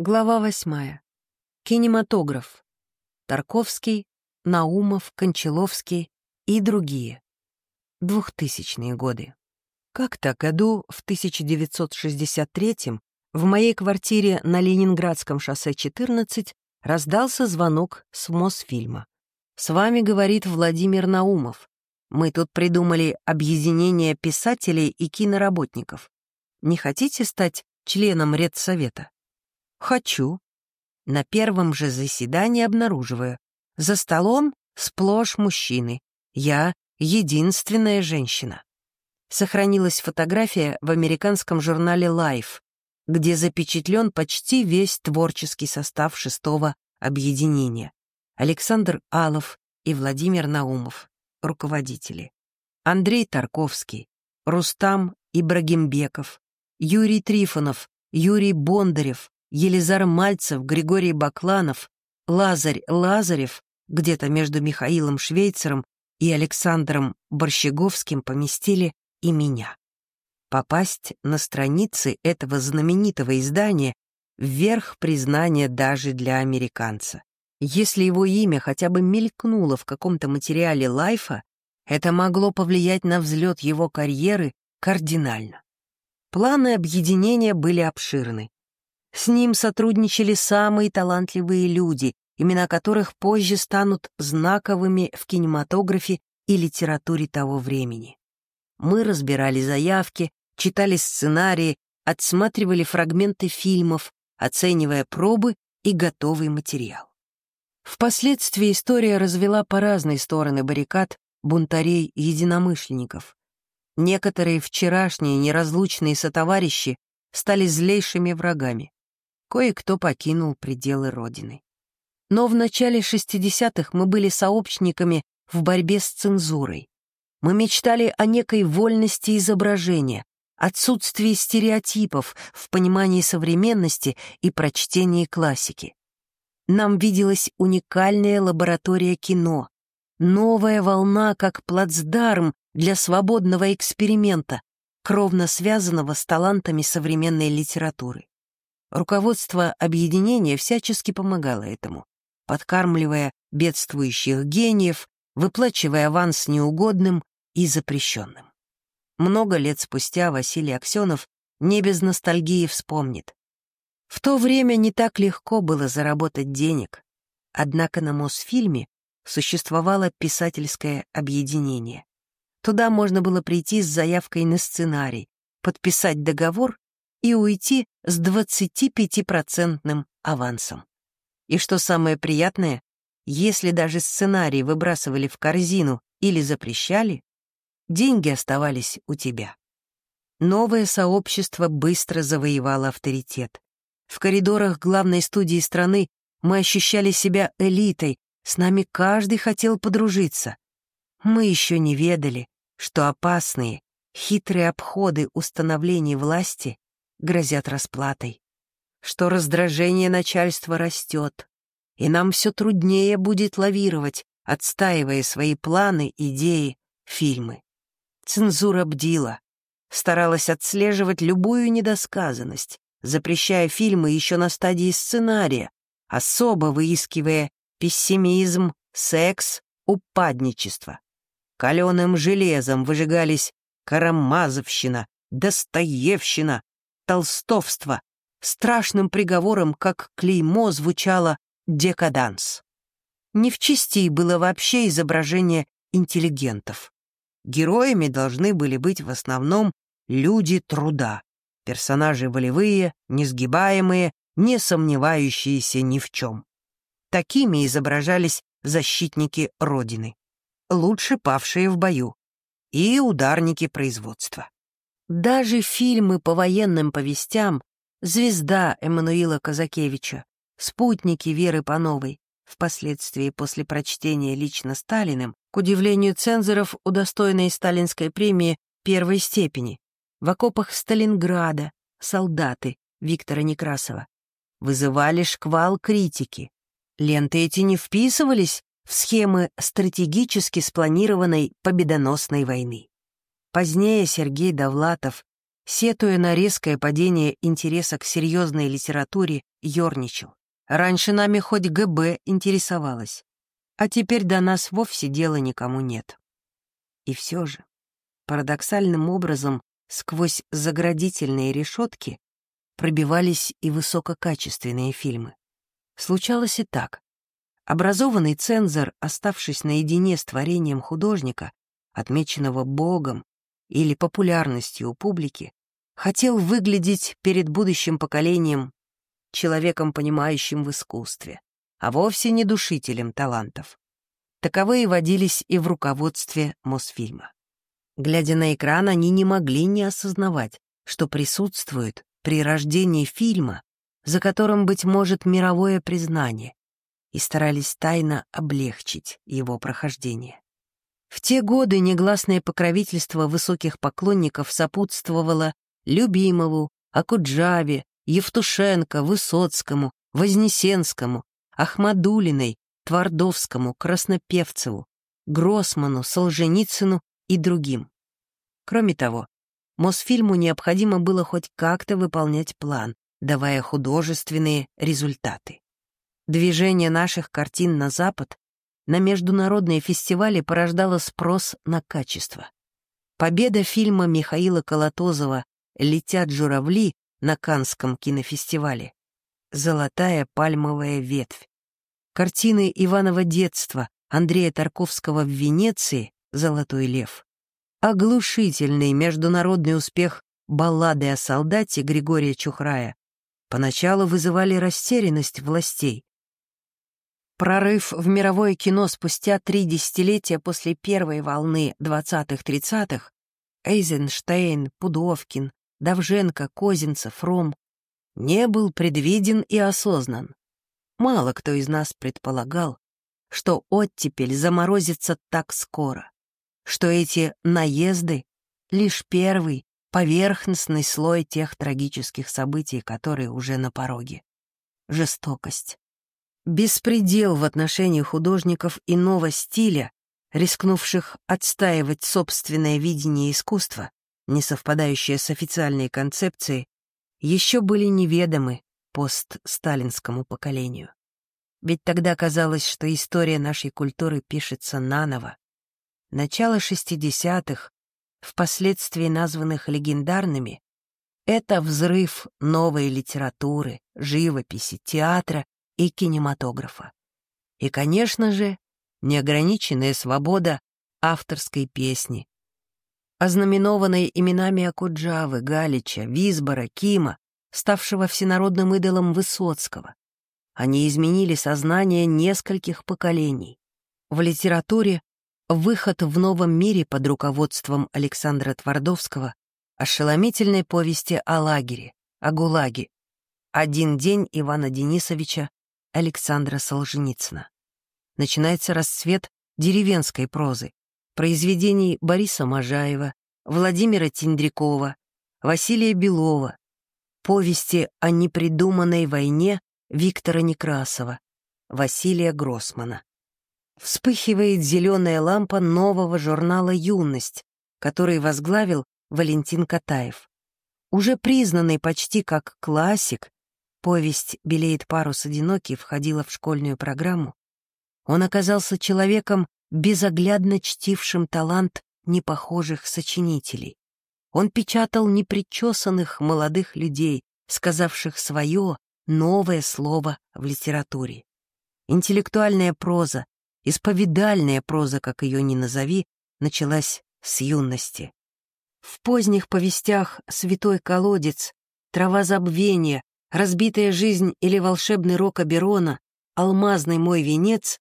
Глава восьмая. Кинематограф. Тарковский, Наумов, Кончаловский и другие. Двухтысячные годы. Как-то году в 1963 в моей квартире на Ленинградском шоссе 14 раздался звонок с Мосфильма. «С вами говорит Владимир Наумов. Мы тут придумали объединение писателей и киноработников. Не хотите стать членом редсовета?» «Хочу». На первом же заседании обнаруживаю. За столом сплошь мужчины. Я — единственная женщина. Сохранилась фотография в американском журнале Life, где запечатлен почти весь творческий состав шестого объединения. Александр Алов и Владимир Наумов, руководители. Андрей Тарковский, Рустам Ибрагимбеков, Юрий Трифонов, Юрий Бондарев, Елизар Мальцев, Григорий Бакланов, Лазарь Лазарев где-то между Михаилом Швейцером и Александром Борщеговским поместили и меня. Попасть на страницы этого знаменитого издания — вверх признания даже для американца. Если его имя хотя бы мелькнуло в каком-то материале Лайфа, это могло повлиять на взлет его карьеры кардинально. Планы объединения были обширны. С ним сотрудничали самые талантливые люди, имена которых позже станут знаковыми в кинематографе и литературе того времени. Мы разбирали заявки, читали сценарии, отсматривали фрагменты фильмов, оценивая пробы и готовый материал. Впоследствии история развела по разные стороны баррикад бунтарей и единомышленников. Некоторые вчерашние неразлучные сотоварищи стали злейшими врагами кое-кто покинул пределы Родины. Но в начале 60-х мы были сообщниками в борьбе с цензурой. Мы мечтали о некой вольности изображения, отсутствии стереотипов в понимании современности и прочтении классики. Нам виделась уникальная лаборатория кино, новая волна как плацдарм для свободного эксперимента, кровно связанного с талантами современной литературы. Руководство объединения всячески помогало этому, подкармливая бедствующих гениев, выплачивая аванс неугодным и запрещенным. Много лет спустя Василий Аксенов не без ностальгии вспомнит. В то время не так легко было заработать денег, однако на Мосфильме существовало писательское объединение. Туда можно было прийти с заявкой на сценарий, подписать договор и уйти с 25-процентным авансом. И что самое приятное, если даже сценарий выбрасывали в корзину или запрещали, деньги оставались у тебя. Новое сообщество быстро завоевало авторитет. В коридорах главной студии страны мы ощущали себя элитой, с нами каждый хотел подружиться. Мы еще не ведали, что опасные, хитрые обходы установления власти грозят расплатой, что раздражение начальства растет, и нам все труднее будет лавировать, отстаивая свои планы, идеи, фильмы. Цензура бдила, старалась отслеживать любую недосказанность, запрещая фильмы еще на стадии сценария, особо выискивая пессимизм, секс, упадничество. Каленым железом выжигались Карамазовщина, Достоевщина, толстовство, страшным приговором, как клеймо, звучало «декаданс». Не в чести было вообще изображение интеллигентов. Героями должны были быть в основном люди труда, персонажи волевые, несгибаемые, не сомневающиеся ни в чем. Такими изображались защитники Родины, лучше павшие в бою, и ударники производства. Даже фильмы по военным повестям «Звезда» Эммануила Казакевича, «Спутники» Веры Пановой, впоследствии после прочтения лично Сталиным, к удивлению цензоров, удостоенной сталинской премии первой степени, в окопах Сталинграда, солдаты Виктора Некрасова, вызывали шквал критики. Ленты эти не вписывались в схемы стратегически спланированной победоносной войны. Позднее Сергей Довлатов, сетуя на резкое падение интереса к серьезной литературе, ерничал. Раньше нами хоть ГБ интересовалась, а теперь до нас вовсе дела никому нет. И все же, парадоксальным образом, сквозь заградительные решетки пробивались и высококачественные фильмы. Случалось и так. Образованный цензор, оставшись наедине с творением художника, отмеченного Богом или популярностью у публики, хотел выглядеть перед будущим поколением человеком, понимающим в искусстве, а вовсе не душителем талантов. Таковые водились и в руководстве Мосфильма. Глядя на экран, они не могли не осознавать, что присутствуют при рождении фильма, за которым, быть может, мировое признание, и старались тайно облегчить его прохождение. В те годы негласное покровительство высоких поклонников сопутствовало Любимову, Акуджаве, Евтушенко, Высоцкому, Вознесенскому, Ахмадулиной, Твардовскому, Краснопевцеву, Гроссману, Солженицыну и другим. Кроме того, Мосфильму необходимо было хоть как-то выполнять план, давая художественные результаты. Движение наших картин на Запад на международные фестивали порождало спрос на качество. Победа фильма Михаила Колотозова «Летят журавли» на Канском кинофестивале. «Золотая пальмовая ветвь». Картины Иванова детства Андрея Тарковского в Венеции «Золотой лев». Оглушительный международный успех баллады о солдате Григория Чухрая поначалу вызывали растерянность властей. Прорыв в мировое кино спустя три десятилетия после первой волны 20-30-х Эйзенштейн, Пудовкин, Давженко, Козинцев, Ром не был предвиден и осознан. Мало кто из нас предполагал, что оттепель заморозится так скоро, что эти наезды — лишь первый, поверхностный слой тех трагических событий, которые уже на пороге. Жестокость. Беспредел в отношении художников иного стиля, рискнувших отстаивать собственное видение искусства, не совпадающее с официальной концепцией, еще были неведомы постсталинскому поколению. Ведь тогда казалось, что история нашей культуры пишется наново. Начало 60-х, впоследствии названных легендарными, это взрыв новой литературы, живописи, театра и кинематографа. И, конечно же, неограниченная свобода авторской песни, ознаменованной именами Акуджавы, Галича, Визбора, Кима, ставшего всенародным идолом Высоцкого. Они изменили сознание нескольких поколений. В литературе выход в новом мире под руководством Александра Твардовского ошеломительной повести о лагере, о ГУЛАГе, «Один день» Ивана Денисовича Александра Солженицына. Начинается расцвет деревенской прозы, произведений Бориса Можаева, Владимира Тиндрякова, Василия Белова, повести о непридуманной войне Виктора Некрасова, Василия Гроссмана. Вспыхивает зеленая лампа нового журнала «Юность», который возглавил Валентин Катаев. Уже признанный почти как классик, повесть «Белеет парус одинокий» входила в школьную программу, он оказался человеком, безоглядно чтившим талант непохожих сочинителей. Он печатал непричесанных молодых людей, сказавших свое новое слово в литературе. Интеллектуальная проза, исповедальная проза, как ее ни назови, началась с юности. В поздних повестях «Святой колодец», «Трава забвения», «Разбитая жизнь» или «Волшебный рок Аберона», «Алмазный мой венец»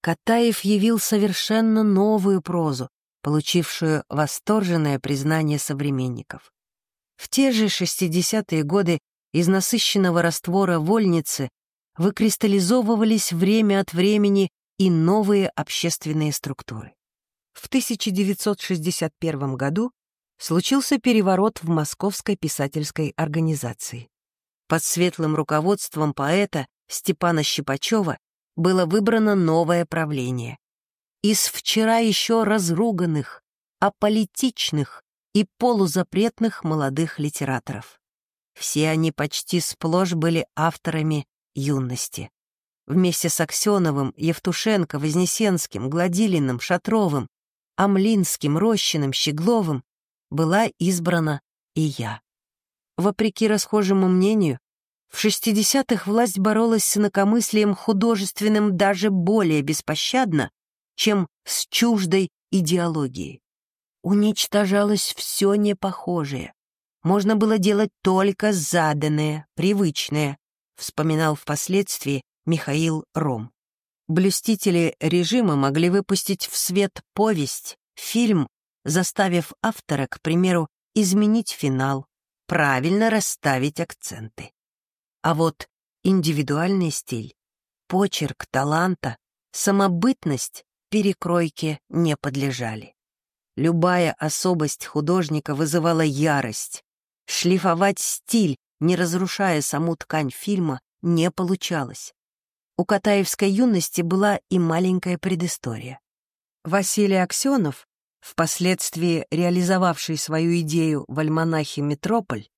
Катаев явил совершенно новую прозу, получившую восторженное признание современников. В те же 60-е годы из насыщенного раствора вольницы выкристаллизовывались время от времени и новые общественные структуры. В 1961 году случился переворот в Московской писательской организации. Под светлым руководством поэта Степана Щипачева было выбрано новое правление. Из вчера еще разруганных, аполитичных и полузапретных молодых литераторов. Все они почти сплошь были авторами юности. Вместе с Аксеновым, Евтушенко, Вознесенским, Гладилиным, Шатровым, Амлинским, Рощиным, Щегловым была избрана и я. Вопреки расхожему мнению, в 60-х власть боролась с инакомыслием художественным даже более беспощадно, чем с чуждой идеологией. Уничтожалось все непохожее. Можно было делать только заданное, привычное, вспоминал впоследствии Михаил Ром. Блюстители режима могли выпустить в свет повесть, фильм, заставив автора, к примеру, изменить финал, правильно расставить акценты. А вот индивидуальный стиль, почерк таланта, самобытность перекройке не подлежали. Любая особость художника вызывала ярость. Шлифовать стиль, не разрушая саму ткань фильма, не получалось. У Катаевской юности была и маленькая предыстория. Василий Аксенов, впоследствии реализовавший свою идею в альманахе «Метрополь»,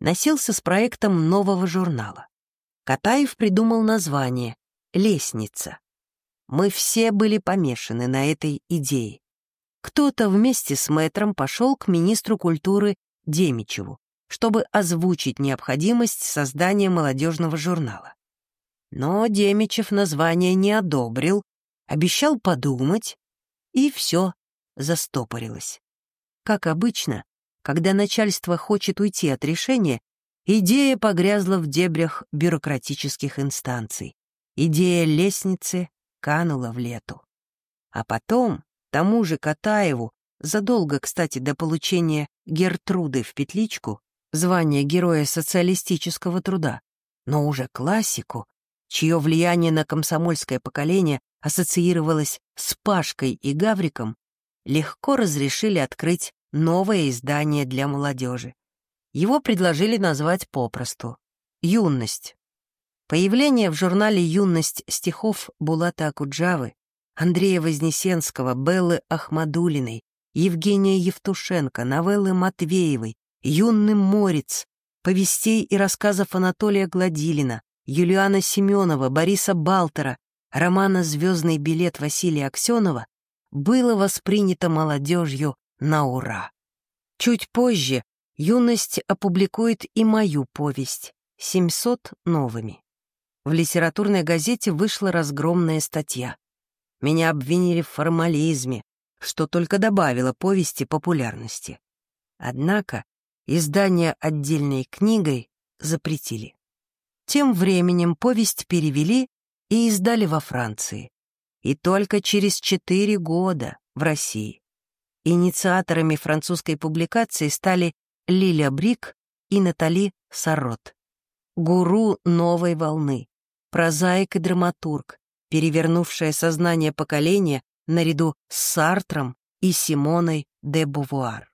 носился с проектом нового журнала. Катаев придумал название «Лестница». Мы все были помешаны на этой идее. Кто-то вместе с мэтром пошел к министру культуры Демичеву, чтобы озвучить необходимость создания молодежного журнала. Но Демичев название не одобрил, обещал подумать, и все застопорилось. Как обычно, когда начальство хочет уйти от решения, идея погрязла в дебрях бюрократических инстанций. Идея лестницы канула в лету. А потом тому же Катаеву, задолго, кстати, до получения Гертруды в петличку, звание Героя социалистического труда, но уже классику, чье влияние на комсомольское поколение ассоциировалось с Пашкой и Гавриком, легко разрешили открыть новое издание для молодежи. Его предложили назвать попросту «Юность». Появление в журнале «Юность» стихов Булата Акуджавы, Андрея Вознесенского, Беллы Ахмадулиной, Евгения Евтушенко, новеллы Матвеевой, «Юный морец», повестей и рассказов Анатолия Гладилина, Юлиана Семенова, Бориса Балтера, романа «Звездный билет» Василия Аксенова было воспринято молодежью на ура. Чуть позже юность опубликует и мою повесть «700 новыми». В литературной газете вышла разгромная статья. Меня обвинили в формализме, что только добавило повести популярности. Однако издание отдельной книгой запретили. Тем временем повесть перевели и издали во Франции. И только через четыре года в России. Инициаторами французской публикации стали Лиля Брик и Натали Сарот. Гуру новой волны, прозаик и драматург, перевернувшая сознание поколения наряду с Сартром и Симоной де Бувуар.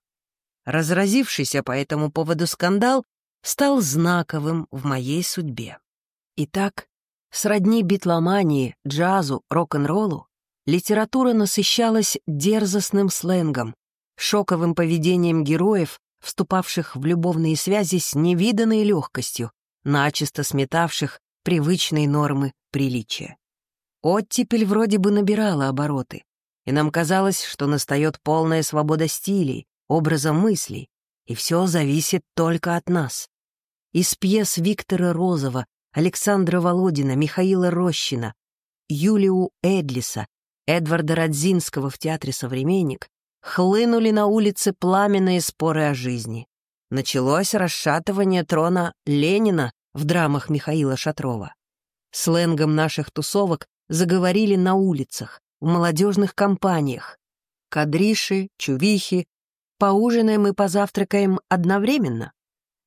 Разразившийся по этому поводу скандал стал знаковым в моей судьбе. Итак, сродни битломании, джазу, рок-н-роллу, литература насыщалась дерзостным сленгом, шоковым поведением героев, вступавших в любовные связи с невиданной легкостью, начисто сметавших привычные нормы приличия. Оттепель вроде бы набирала обороты, и нам казалось, что настает полная свобода стилей, образа мыслей, и все зависит только от нас. Из пьес Виктора Розова, Александра Володина, Михаила Рощина, Юлию Эдлиса, Эдварда Радзинского в Театре «Современник» хлынули на улице пламенные споры о жизни. Началось расшатывание трона Ленина в драмах Михаила Шатрова. Сленгом наших тусовок заговорили на улицах, в молодежных компаниях. Кадриши, чувихи, поужинаем и позавтракаем одновременно.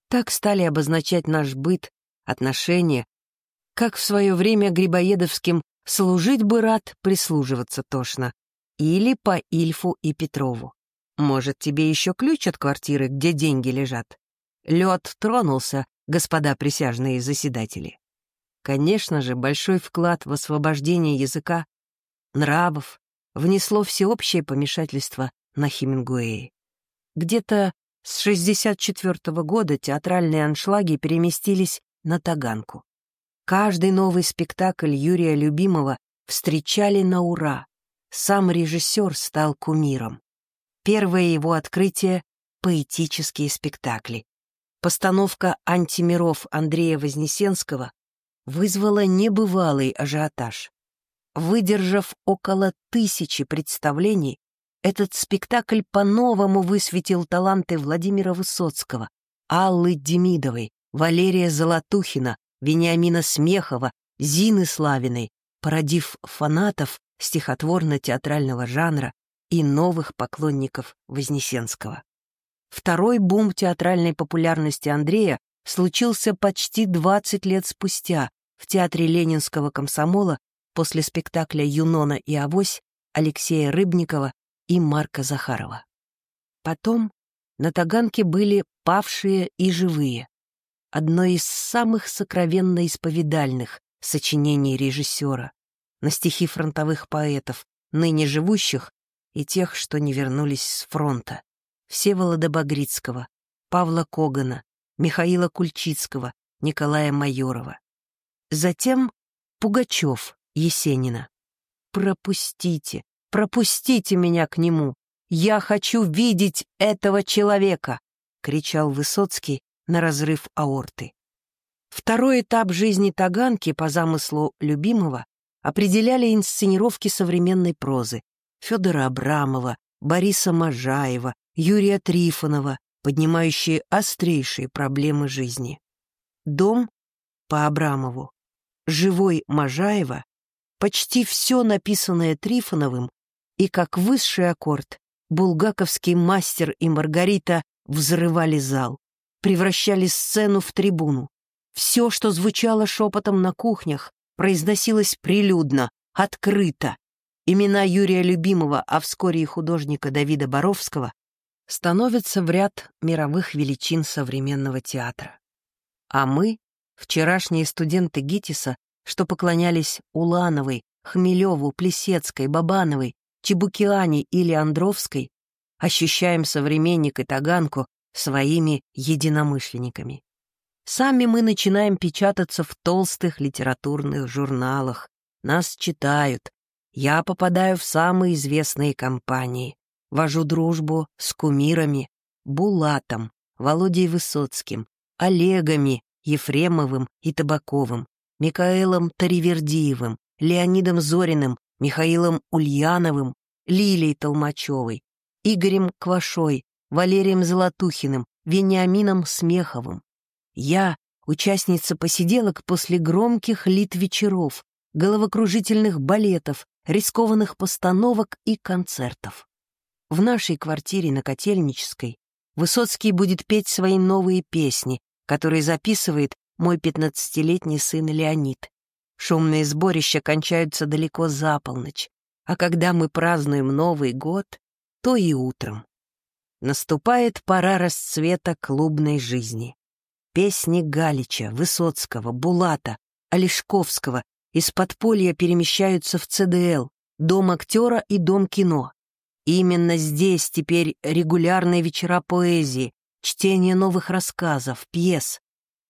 Так стали обозначать наш быт, отношения, как в свое время Грибоедовским «служить бы рад, прислуживаться тошно» или по Ильфу и Петрову. Может, тебе еще ключ от квартиры, где деньги лежат? Лед тронулся, господа присяжные заседатели. Конечно же, большой вклад в освобождение языка, нравов, внесло всеобщее помешательство на Хемингуэе. Где-то с 64 -го года театральные аншлаги переместились на Таганку. Каждый новый спектакль Юрия Любимого встречали на ура. Сам режиссер стал кумиром. Первое его открытие — поэтические спектакли. Постановка «Антимиров» Андрея Вознесенского вызвала небывалый ажиотаж. Выдержав около тысячи представлений, этот спектакль по-новому высветил таланты Владимира Высоцкого, Аллы Демидовой, Валерия Золотухина, Вениамина Смехова, Зины Славиной, породив фанатов стихотворно-театрального жанра и новых поклонников Вознесенского. Второй бум театральной популярности Андрея случился почти 20 лет спустя в Театре Ленинского комсомола после спектакля «Юнона и Авось» Алексея Рыбникова и Марка Захарова. Потом на Таганке были павшие и живые. Одно из самых сокровенно-исповедальных сочинений режиссера на стихи фронтовых поэтов, ныне живущих и тех, что не вернулись с фронта. Всеволода Багрицкого, Павла Когана, Михаила Кульчицкого, Николая Майорова. Затем Пугачев Есенина. Пропустите, Пропустите меня к нему! Я хочу видеть этого человека!» — кричал Высоцкий на разрыв аорты. Второй этап жизни Таганки по замыслу любимого определяли инсценировки современной прозы Федора Абрамова, Бориса Можаева, Юрия Трифонова, поднимающие острейшие проблемы жизни. «Дом» по Абрамову, «Живой» Можаева, почти все написанное Трифоновым и как высший аккорд булгаковский мастер и Маргарита взрывали зал, превращали сцену в трибуну. Все, что звучало шепотом на кухнях, произносилось прилюдно, открыто. Имена Юрия Любимого, а вскоре и художника Давида Боровского, становятся в ряд мировых величин современного театра. А мы, вчерашние студенты ГИТИСа, что поклонялись Улановой, Хмелеву, Плесецкой, Бабановой, Чебукиане или Андровской ощущаем современник и Таганку своими единомышленниками. Сами мы начинаем печататься в толстых литературных журналах, нас читают, я попадаю в самые известные компании, вожу дружбу с кумирами, Булатом, Володей Высоцким, Олегами, Ефремовым и Табаковым, Микаэлом Таривердиевым, Леонидом Зориным, Михаилом Ульяновым, Лилией Толмачевой, Игорем Квашой, Валерием Золотухиным, Вениамином Смеховым. Я — участница посиделок после громких лит вечеров, головокружительных балетов, рискованных постановок и концертов. В нашей квартире на Котельнической Высоцкий будет петь свои новые песни, которые записывает мой пятнадцатилетний сын Леонид. Шумные сборища кончаются далеко за полночь, а когда мы празднуем Новый год, то и утром. Наступает пора расцвета клубной жизни. Песни Галича, Высоцкого, Булата, Олешковского из подполья перемещаются в ЦДЛ, Дом актера и Дом кино. Именно здесь теперь регулярные вечера поэзии, чтение новых рассказов, пьес.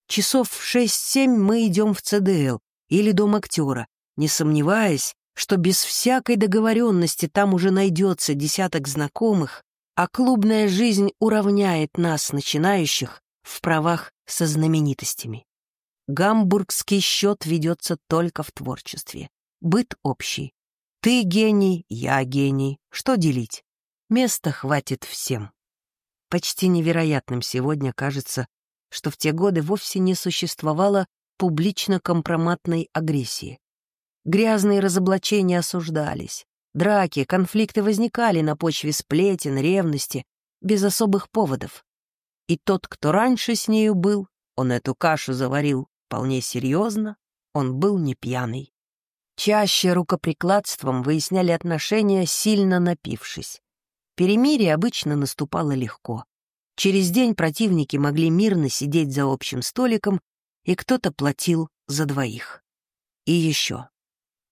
Часов в шесть-семь мы идем в ЦДЛ, или дом актера, не сомневаясь, что без всякой договоренности там уже найдется десяток знакомых, а клубная жизнь уравняет нас, начинающих, в правах со знаменитостями. Гамбургский счет ведется только в творчестве. Быт общий. Ты гений, я гений. Что делить? Места хватит всем. Почти невероятным сегодня кажется, что в те годы вовсе не существовало публично-компроматной агрессии. Грязные разоблачения осуждались, драки, конфликты возникали на почве сплетен, ревности, без особых поводов. И тот, кто раньше с нею был, он эту кашу заварил вполне серьезно, он был не пьяный. Чаще рукоприкладством выясняли отношения, сильно напившись. Перемирие обычно наступало легко. Через день противники могли мирно сидеть за общим столиком и кто-то платил за двоих. И еще.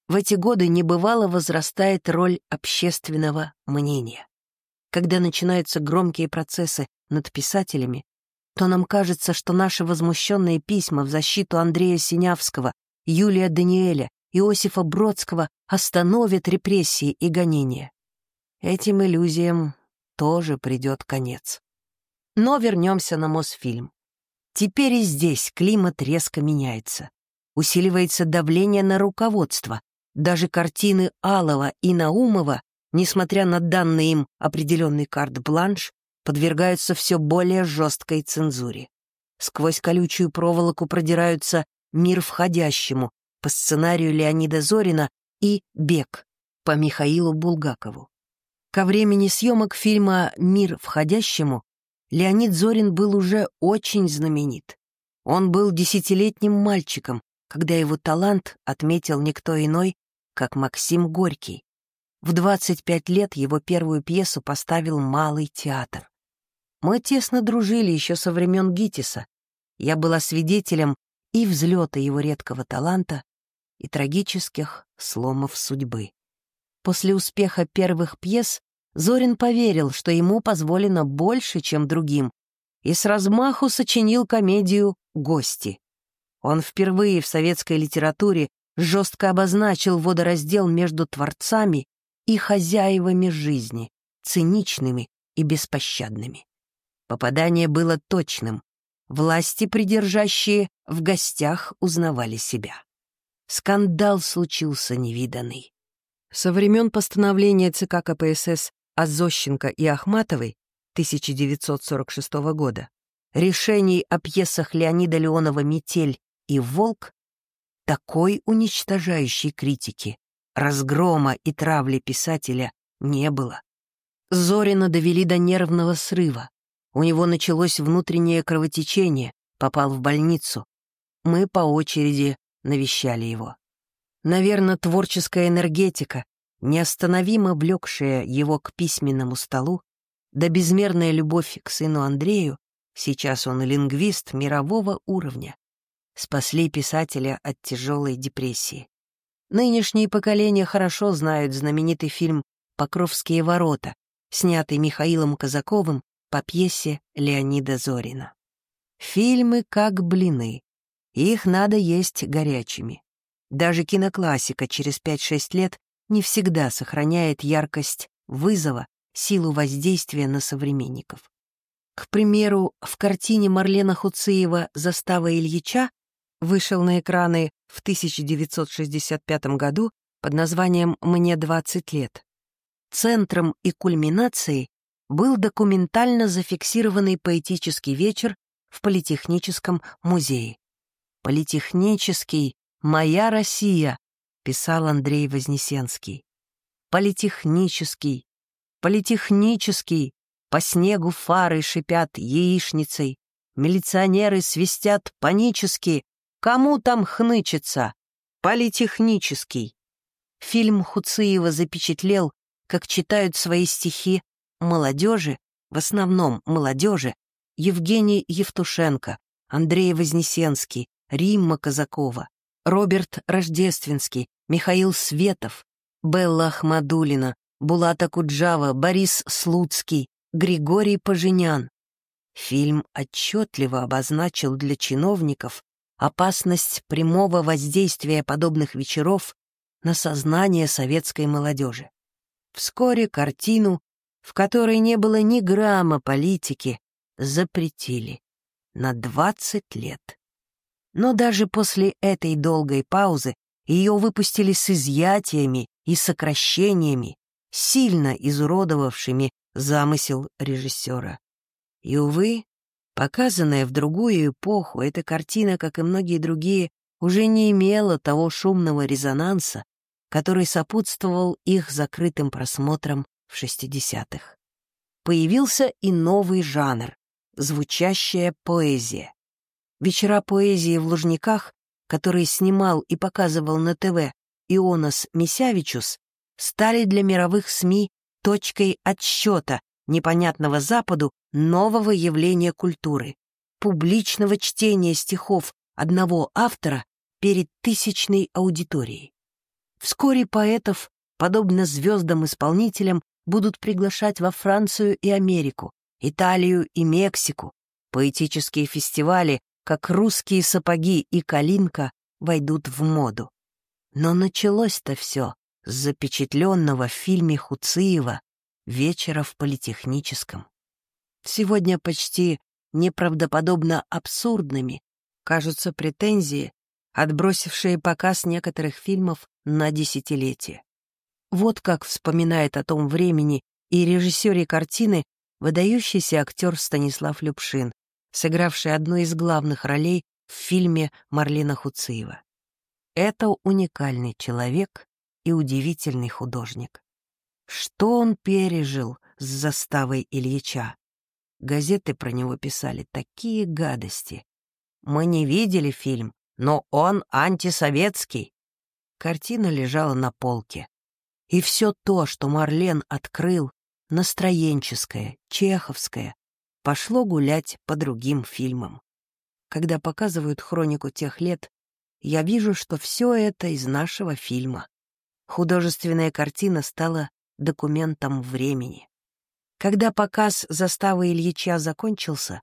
В эти годы небывало возрастает роль общественного мнения. когда начинаются громкие процессы над писателями, то нам кажется, что наши возмущенные письма в защиту Андрея Синявского, Юлия Даниэля, Иосифа Бродского остановят репрессии и гонения. Этим иллюзиям тоже придет конец. Но вернемся на Мосфильм. Теперь и здесь климат резко меняется. Усиливается давление на руководство. Даже картины Алова и Наумова, несмотря на данный им определенный карт-бланш, подвергаются все более жесткой цензуре. Сквозь колючую проволоку продираются «Мир входящему» по сценарию Леонида Зорина и «Бег» по Михаилу Булгакову. Ко времени съемок фильма «Мир входящему» Леонид Зорин был уже очень знаменит. Он был десятилетним мальчиком, когда его талант отметил никто иной, как Максим Горький. В 25 лет его первую пьесу поставил Малый театр. Мы тесно дружили еще со времен Гитиса. Я была свидетелем и взлета его редкого таланта, и трагических сломов судьбы. После успеха первых пьес Зорин поверил, что ему позволено больше, чем другим, и с размаху сочинил комедию «Гости». Он впервые в советской литературе жестко обозначил водораздел между творцами и хозяевами жизни, циничными и беспощадными. Попадание было точным. Власти, придержащие, в гостях узнавали себя. Скандал случился невиданный. Со времен постановления ЦК КПСС о Зощенко и Ахматовой 1946 года, решений о пьесах Леонида Леонова «Метель» и «Волк» такой уничтожающей критики, разгрома и травли писателя не было. Зорина довели до нервного срыва. У него началось внутреннее кровотечение, попал в больницу. Мы по очереди навещали его. Наверное, творческая энергетика, неостановимо блекшая его к письменному столу, да безмерная любовь к сыну Андрею, сейчас он лингвист мирового уровня, спасли писателя от тяжелой депрессии. Нынешние поколения хорошо знают знаменитый фильм «Покровские ворота», снятый Михаилом Казаковым по пьесе Леонида Зорина. Фильмы как блины. Их надо есть горячими. Даже киноклассика через 5-6 лет не всегда сохраняет яркость вызова, силу воздействия на современников. К примеру, в картине Марлена Хуциева «Застава Ильича» вышел на экраны в 1965 году под названием «Мне 20 лет». Центром и кульминацией был документально зафиксированный поэтический вечер в Политехническом музее. «Политехнический, моя Россия», — писал Андрей Вознесенский. «Политехнический, политехнический, по снегу фары шипят яичницей, милиционеры свистят панически, кому там хнычется? Политехнический». Фильм Хуциева запечатлел, как читают свои стихи молодежи, в основном молодежи, Евгений Евтушенко, Андрей Вознесенский, Римма Казакова, Роберт Рождественский, Михаил Светов, Белла Ахмадулина, Булата Куджава, Борис Слуцкий, Григорий Поженян. Фильм отчетливо обозначил для чиновников опасность прямого воздействия подобных вечеров на сознание советской молодежи. Вскоре картину в которой не было ни грамма политики, запретили на 20 лет. Но даже после этой долгой паузы ее выпустили с изъятиями и сокращениями, сильно изуродовавшими замысел режиссера. И, увы, показанная в другую эпоху, эта картина, как и многие другие, уже не имела того шумного резонанса, который сопутствовал их закрытым просмотрам в 60-х. Появился и новый жанр — звучащая поэзия. Вечера поэзии в Лужниках, которые снимал и показывал на ТВ Ионас Мисявичус, стали для мировых СМИ точкой отсчета непонятного Западу нового явления культуры, публичного чтения стихов одного автора перед тысячной аудиторией. Вскоре поэтов, подобно звездам-исполнителям, будут приглашать во Францию и Америку, Италию и Мексику. Поэтические фестивали, как русские сапоги и калинка, войдут в моду. Но началось-то все с запечатленного в фильме Хуциева «Вечера в Политехническом». Сегодня почти неправдоподобно абсурдными кажутся претензии, отбросившие показ некоторых фильмов на десятилетие. Вот как вспоминает о том времени и режиссере картины выдающийся актер Станислав Любшин, сыгравший одну из главных ролей в фильме Марлина Хуциева. Это уникальный человек и удивительный художник. Что он пережил с заставой Ильича? Газеты про него писали такие гадости. Мы не видели фильм, но он антисоветский. Картина лежала на полке. И все то, что Марлен открыл, настроенческое, чеховское, пошло гулять по другим фильмам. Когда показывают хронику тех лет, я вижу, что все это из нашего фильма. Художественная картина стала документом времени. Когда показ заставы Ильича закончился,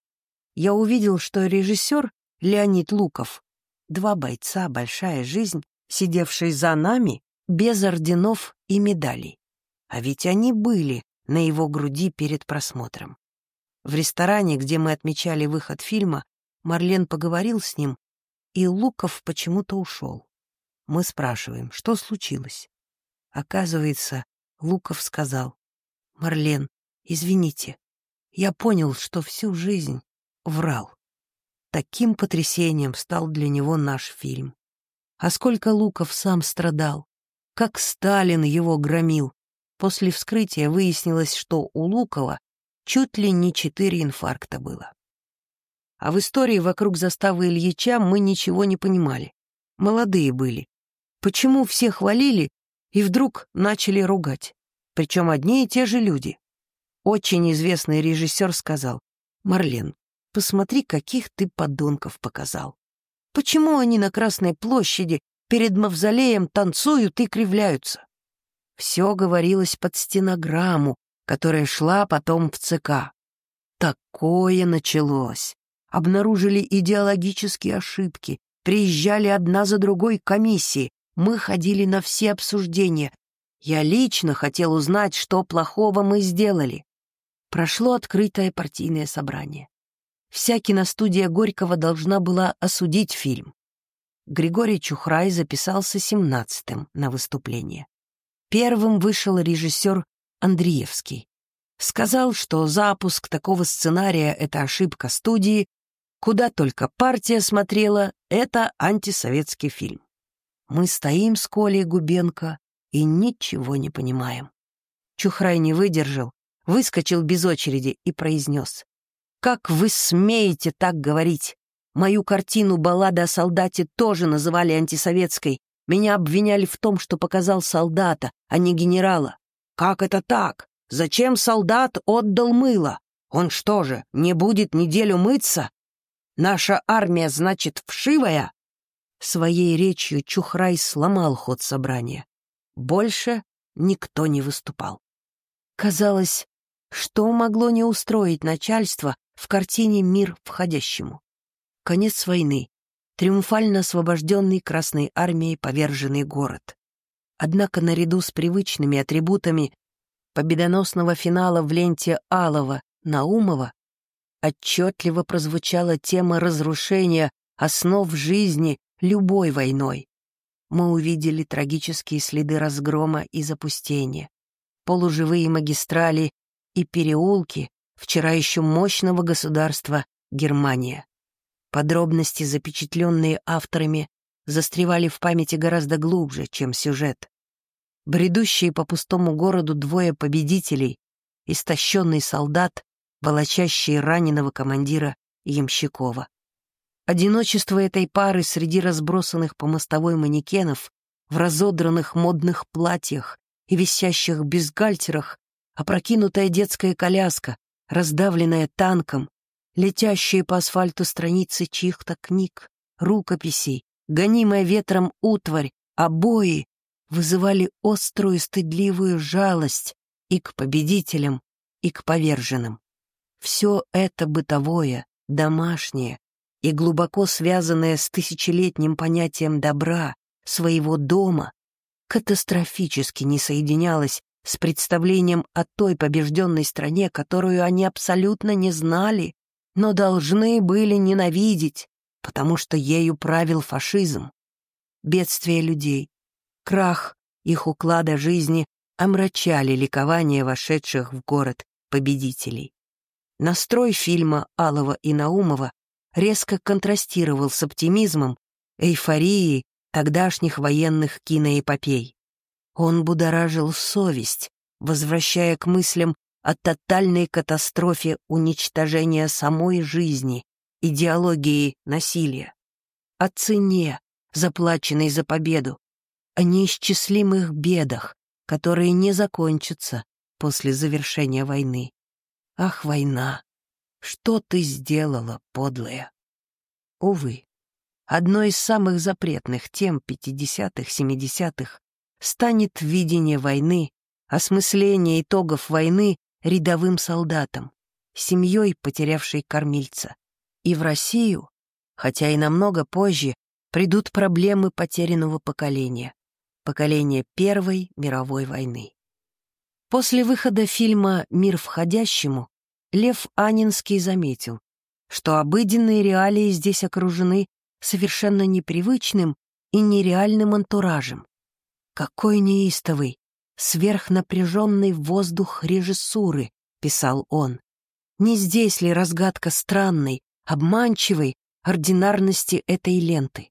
я увидел, что режиссер Леонид Луков, два бойца, большая жизнь, сидевший за нами, без орденов и медалей. А ведь они были на его груди перед просмотром. В ресторане, где мы отмечали выход фильма, Марлен поговорил с ним, и Луков почему-то ушел. Мы спрашиваем, что случилось. Оказывается, Луков сказал, «Марлен, извините, я понял, что всю жизнь врал». Таким потрясением стал для него наш фильм. А сколько Луков сам страдал, как Сталин его громил. После вскрытия выяснилось, что у Лукова чуть ли не четыре инфаркта было. А в истории вокруг заставы Ильича мы ничего не понимали. Молодые были. Почему все хвалили и вдруг начали ругать? Причем одни и те же люди. Очень известный режиссер сказал, «Марлен, посмотри, каких ты подонков показал. Почему они на Красной площади перед мавзолеем танцуют и кривляются?» Все говорилось под стенограмму, которая шла потом в ЦК. Такое началось. Обнаружили идеологические ошибки, приезжали одна за другой комиссии, мы ходили на все обсуждения. Я лично хотел узнать, что плохого мы сделали. Прошло открытое партийное собрание. Вся киностудия Горького должна была осудить фильм. Григорий Чухрай записался семнадцатым на выступление. Первым вышел режиссер Андреевский. Сказал, что запуск такого сценария — это ошибка студии, куда только партия смотрела, это антисоветский фильм. Мы стоим с Колей Губенко и ничего не понимаем. Чухрай не выдержал, выскочил без очереди и произнес. «Как вы смеете так говорить? Мою картину «Баллада о солдате» тоже называли антисоветской. Меня обвиняли в том, что показал солдата, а не генерала. Как это так? Зачем солдат отдал мыло? Он что же, не будет неделю мыться? Наша армия, значит, вшивая?» Своей речью Чухрай сломал ход собрания. Больше никто не выступал. Казалось, что могло не устроить начальство в картине «Мир входящему». Конец войны, триумфально освобожденный Красной армией поверженный город. Однако наряду с привычными атрибутами победоносного финала в ленте Алова Наумова отчетливо прозвучала тема разрушения основ жизни любой войной. Мы увидели трагические следы разгрома и запустения, полуживые магистрали и переулки вчера еще мощного государства Германия. Подробности, запечатленные авторами, застревали в памяти гораздо глубже, чем сюжет. Бредущие по пустому городу двое победителей, истощенный солдат, волочащий раненого командира Ямщикова. Одиночество этой пары среди разбросанных по мостовой манекенов, в разодранных модных платьях и висящих бюстгальтерах, опрокинутая детская коляска, раздавленная танком, летящие по асфальту страницы чьих-то книг, рукописей, гонимая ветром утварь, обои вызывали острую стыдливую жалость и к победителям, и к поверженным. Все это бытовое, домашнее и глубоко связанное с тысячелетним понятием добра, своего дома, катастрофически не соединялось с представлением о той побежденной стране, которую они абсолютно не знали, но должны были ненавидеть, потому что ею правил фашизм. Бедствия людей, крах их уклада жизни омрачали ликование вошедших в город победителей. Настрой фильма Алова и Наумова резко контрастировал с оптимизмом, эйфорией тогдашних военных киноэпопей. Он будоражил совесть, возвращая к мыслям о тотальной катастрофе уничтожения самой жизни, идеологии насилия, о цене, заплаченной за победу, о неисчислимых бедах, которые не закончатся после завершения войны. Ах, война! Что ты сделала, подлая? Увы, одной из самых запретных тем 50-х-70-х станет видение войны, осмысление итогов войны рядовым солдатам, семьей, потерявшей кормильца. И в Россию, хотя и намного позже, придут проблемы потерянного поколения, поколения Первой мировой войны. После выхода фильма «Мир входящему» Лев Анинский заметил, что обыденные реалии здесь окружены совершенно непривычным и нереальным антуражем. Какой неистовый, сверхнапряженный воздух режиссуры, писал он. Не здесь ли разгадка странной, обманчивой ординарности этой ленты?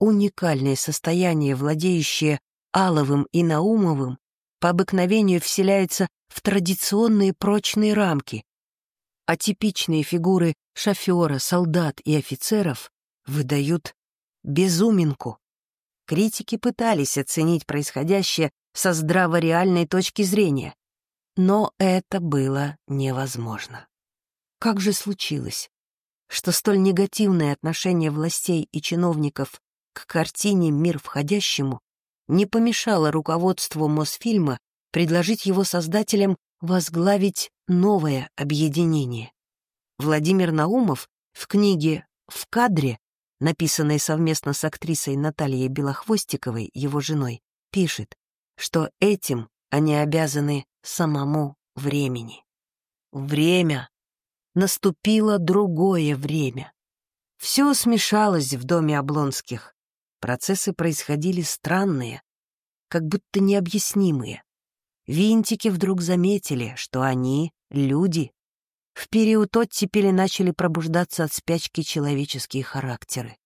Уникальное состояние, владеющее Аловым и Наумовым, по обыкновению вселяется в традиционные прочные рамки, а типичные фигуры шофера, солдат и офицеров выдают безуминку. Критики пытались оценить происходящее со здраво-реальной точки зрения, но это было невозможно. Как же случилось, что столь негативное отношение властей и чиновников к картине «Мир входящему» не помешало руководству Мосфильма предложить его создателям возглавить новое объединение. Владимир Наумов в книге «В кадре» написанной совместно с актрисой Натальей Белохвостиковой, его женой, пишет, что этим они обязаны самому времени. Время. Наступило другое время. Все смешалось в доме Облонских. Процессы происходили странные, как будто необъяснимые. Винтики вдруг заметили, что они — люди, в период оттепели начали пробуждаться от спячки человеческие характеры.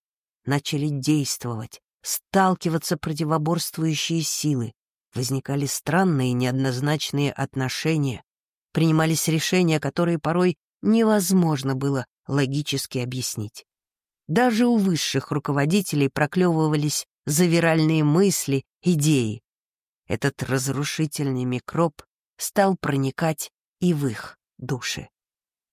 Начали действовать, сталкиваться противоборствующие силы. Возникали странные неоднозначные отношения. Принимались решения, которые порой невозможно было логически объяснить. Даже у высших руководителей проклевывались завиральные мысли, идеи. Этот разрушительный микроб стал проникать и в их души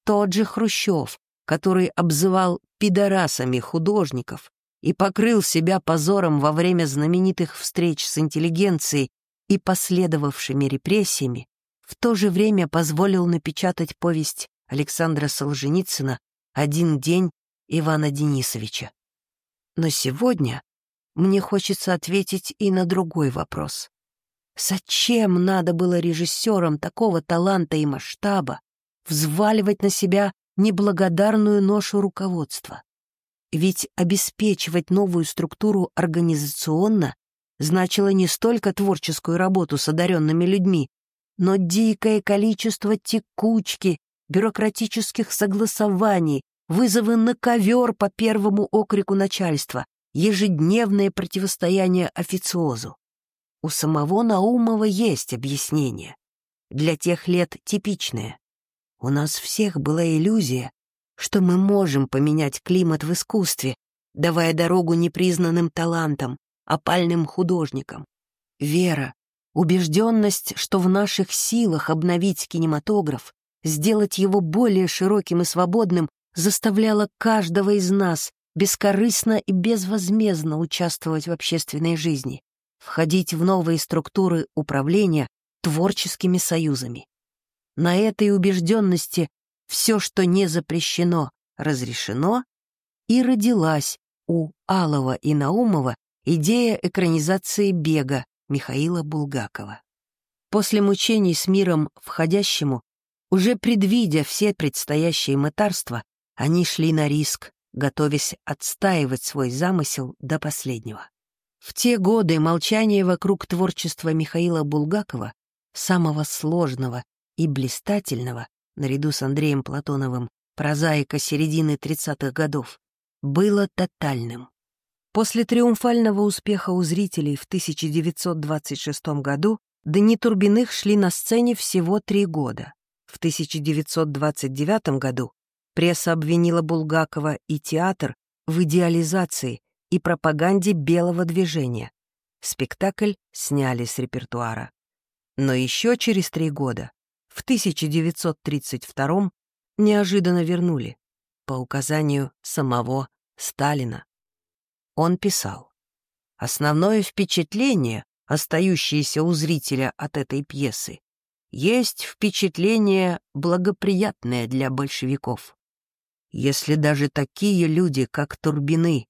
тот же Хрущев, который обзывал пидорасами художников и покрыл себя позором во время знаменитых встреч с интеллигенцией и последовавшими репрессиями, в то же время позволил напечатать повесть Александра Солженицына «Один день Ивана Денисовича». Но сегодня мне хочется ответить и на другой вопрос. Зачем надо было режиссерам такого таланта и масштаба взваливать на себя неблагодарную ношу руководства. Ведь обеспечивать новую структуру организационно значило не столько творческую работу с одаренными людьми, но дикое количество текучки, бюрократических согласований, вызовы на ковер по первому окрику начальства, ежедневное противостояние официозу. У самого Наумова есть объяснение. Для тех лет типичное. У нас всех была иллюзия, что мы можем поменять климат в искусстве, давая дорогу непризнанным талантам, опальным художникам. Вера, убежденность, что в наших силах обновить кинематограф, сделать его более широким и свободным, заставляла каждого из нас бескорыстно и безвозмездно участвовать в общественной жизни, входить в новые структуры управления, творческими союзами. На этой убежденности все, что не запрещено, разрешено, и родилась у Алова и Наумова идея экранизации «Бега» Михаила Булгакова. После мучений с миром входящему, уже предвидя все предстоящие мытарства, они шли на риск, готовясь отстаивать свой замысел до последнего. В те годы молчание вокруг творчества Михаила Булгакова, самого сложного и блистательного, наряду с Андреем Платоновым, прозаика середины 30-х годов, было тотальным. После триумфального успеха у зрителей в 1926 году Дни Турбиных шли на сцене всего три года. В 1929 году пресса обвинила Булгакова и театр в идеализации и пропаганде белого движения. Спектакль сняли с репертуара. Но еще через три года, в 1932 неожиданно вернули, по указанию самого Сталина. Он писал, «Основное впечатление, остающееся у зрителя от этой пьесы, есть впечатление благоприятное для большевиков. Если даже такие люди, как Турбины,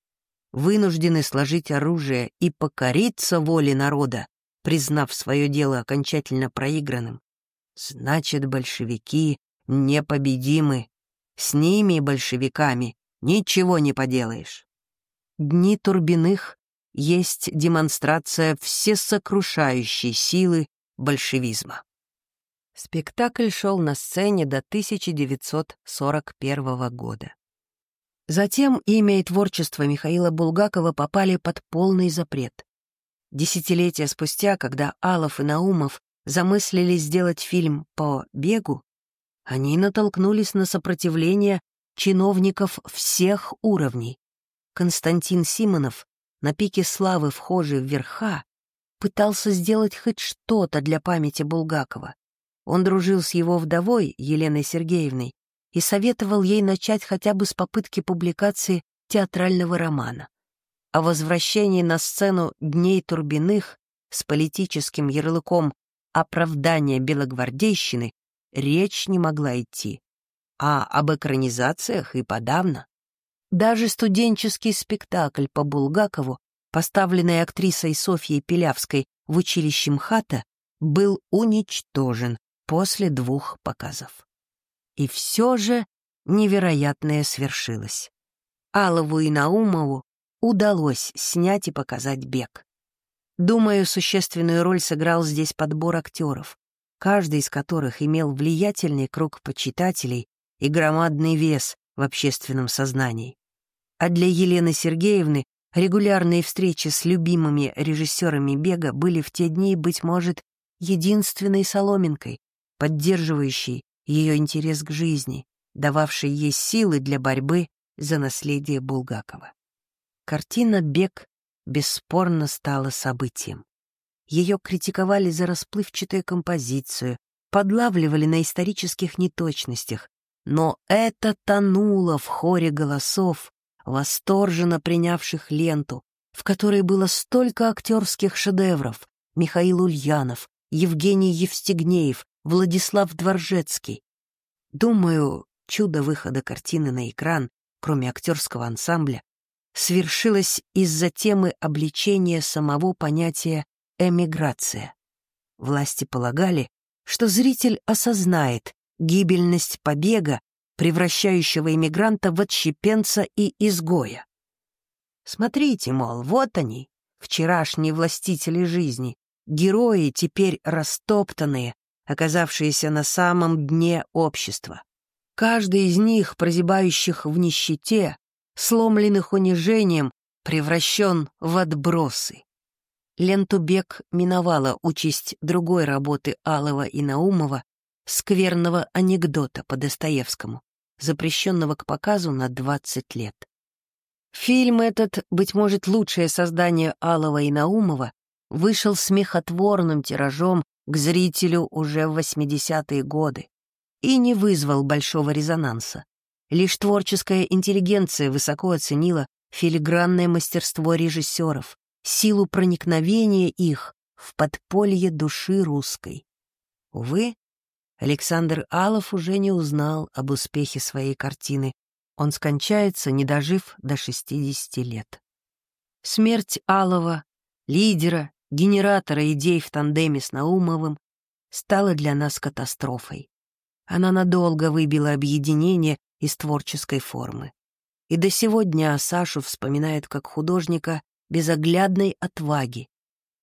вынуждены сложить оружие и покориться воле народа, признав свое дело окончательно проигранным, значит, большевики непобедимы. С ними, большевиками, ничего не поделаешь. Дни Турбиных есть демонстрация всесокрушающей силы большевизма. Спектакль шел на сцене до 1941 года. Затем имя и творчество Михаила Булгакова попали под полный запрет. Десятилетия спустя, когда Алов и Наумов замыслили сделать фильм по бегу, они натолкнулись на сопротивление чиновников всех уровней. Константин Симонов, на пике славы вхожий в верха, пытался сделать хоть что-то для памяти Булгакова. Он дружил с его вдовой, Еленой Сергеевной, и советовал ей начать хотя бы с попытки публикации театрального романа. О возвращении на сцену «Дней Турбиных» с политическим ярлыком «Оправдание белогвардейщины» речь не могла идти, а об экранизациях и подавно. Даже студенческий спектакль по Булгакову, поставленный актрисой Софьей Пилявской в училище МХАТа, был уничтожен после двух показов. И все же невероятное свершилось. Алову и Наумову удалось снять и показать бег. Думаю, существенную роль сыграл здесь подбор актеров, каждый из которых имел влиятельный круг почитателей и громадный вес в общественном сознании. А для Елены Сергеевны регулярные встречи с любимыми режиссерами бега были в те дни, быть может, единственной соломинкой, поддерживающей ее интерес к жизни, дававшей ей силы для борьбы за наследие Булгакова. Картина «Бег» бесспорно стала событием. Ее критиковали за расплывчатую композицию, подлавливали на исторических неточностях, но это тонуло в хоре голосов, восторженно принявших ленту, в которой было столько актерских шедевров — Михаил Ульянов, Евгений Евстигнеев, Владислав Дворжецкий. Думаю, чудо выхода картины на экран, кроме актерского ансамбля, свершилось из-за темы обличения самого понятия «эмиграция». Власти полагали, что зритель осознает гибельность побега, превращающего иммигранта в отщепенца и изгоя. Смотрите, мол, вот они, вчерашние властители жизни, герои, теперь растоптанные, оказавшиеся на самом дне общества. Каждый из них, прозябающих в нищете, сломленных унижением, превращен в отбросы. Ленту Бег миновала участь другой работы Алова и Наумова скверного анекдота по Достоевскому, запрещенного к показу на 20 лет. Фильм этот, быть может, лучшее создание Алова и Наумова, вышел смехотворным тиражом к зрителю уже в 80-е годы и не вызвал большого резонанса. Лишь творческая интеллигенция высоко оценила филигранное мастерство режиссеров, силу проникновения их в подполье души русской. Увы, Александр Алов уже не узнал об успехе своей картины. Он скончается, не дожив до 60 лет. Смерть Алова, лидера, генератора идей в тандеме с Наумовым, стала для нас катастрофой. Она надолго выбила объединение из творческой формы. И до сегодня Сашу вспоминают как художника безоглядной отваги,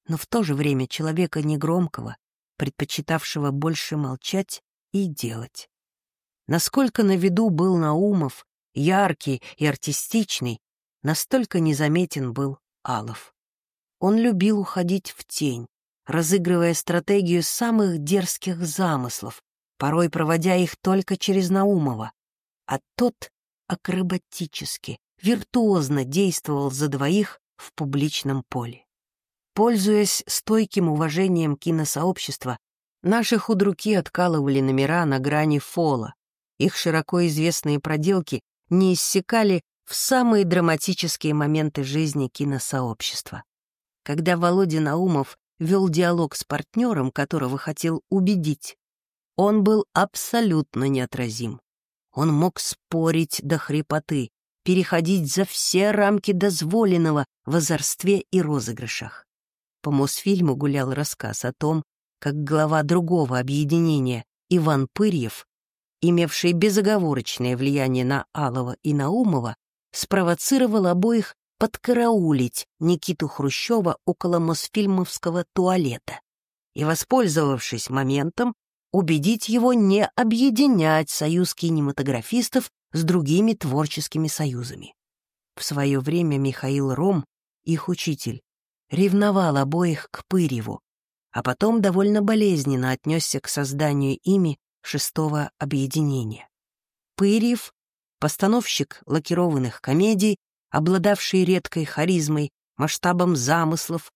но в то же время человека негромкого, предпочитавшего больше молчать и делать. Насколько на виду был Наумов, яркий и артистичный, настолько незаметен был Алов. Он любил уходить в тень, разыгрывая стратегию самых дерзких замыслов, порой проводя их только через Наумова, а тот акробатически, виртуозно действовал за двоих в публичном поле. Пользуясь стойким уважением киносообщества, наши худруки откалывали номера на грани фола. Их широко известные проделки не иссякали в самые драматические моменты жизни киносообщества. Когда Володя Наумов вел диалог с партнером, которого хотел убедить, он был абсолютно неотразим. Он мог спорить до хрипоты, переходить за все рамки дозволенного в озорстве и розыгрышах. По Мосфильму гулял рассказ о том, как глава другого объединения Иван Пырьев, имевший безоговорочное влияние на Алова и Наумова, спровоцировал обоих подкараулить Никиту Хрущева около Мосфильмовского туалета и, воспользовавшись моментом, убедить его не объединять союз кинематографистов с другими творческими союзами. В свое время Михаил Ром, их учитель, ревновал обоих к Пыреву, а потом довольно болезненно отнесся к созданию ими шестого объединения. Пырьев, постановщик лакированных комедий, обладавший редкой харизмой, масштабом замыслов,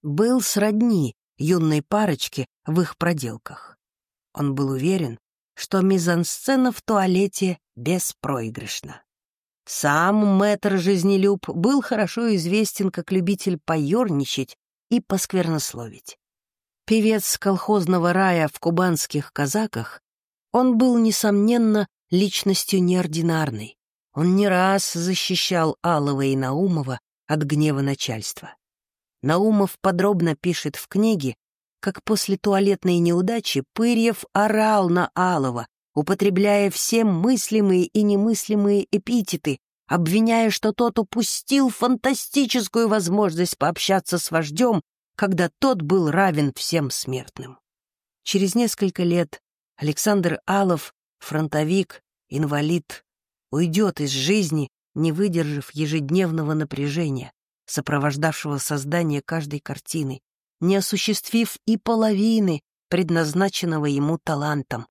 был сродни юной парочке в их проделках. Он был уверен, что мизансцена в туалете беспроигрышна. Сам мэтр Жизнелюб был хорошо известен как любитель поерничать и посквернословить. Певец колхозного рая в кубанских казаках, он был, несомненно, личностью неординарной. Он не раз защищал Алова и Наумова от гнева начальства. Наумов подробно пишет в книге, как после туалетной неудачи Пырьев орал на Алова, употребляя все мыслимые и немыслимые эпитеты, обвиняя, что тот упустил фантастическую возможность пообщаться с вождем, когда тот был равен всем смертным. Через несколько лет Александр Алов, фронтовик, инвалид, уйдет из жизни, не выдержав ежедневного напряжения, сопровождавшего создание каждой картины, не осуществив и половины предназначенного ему талантом,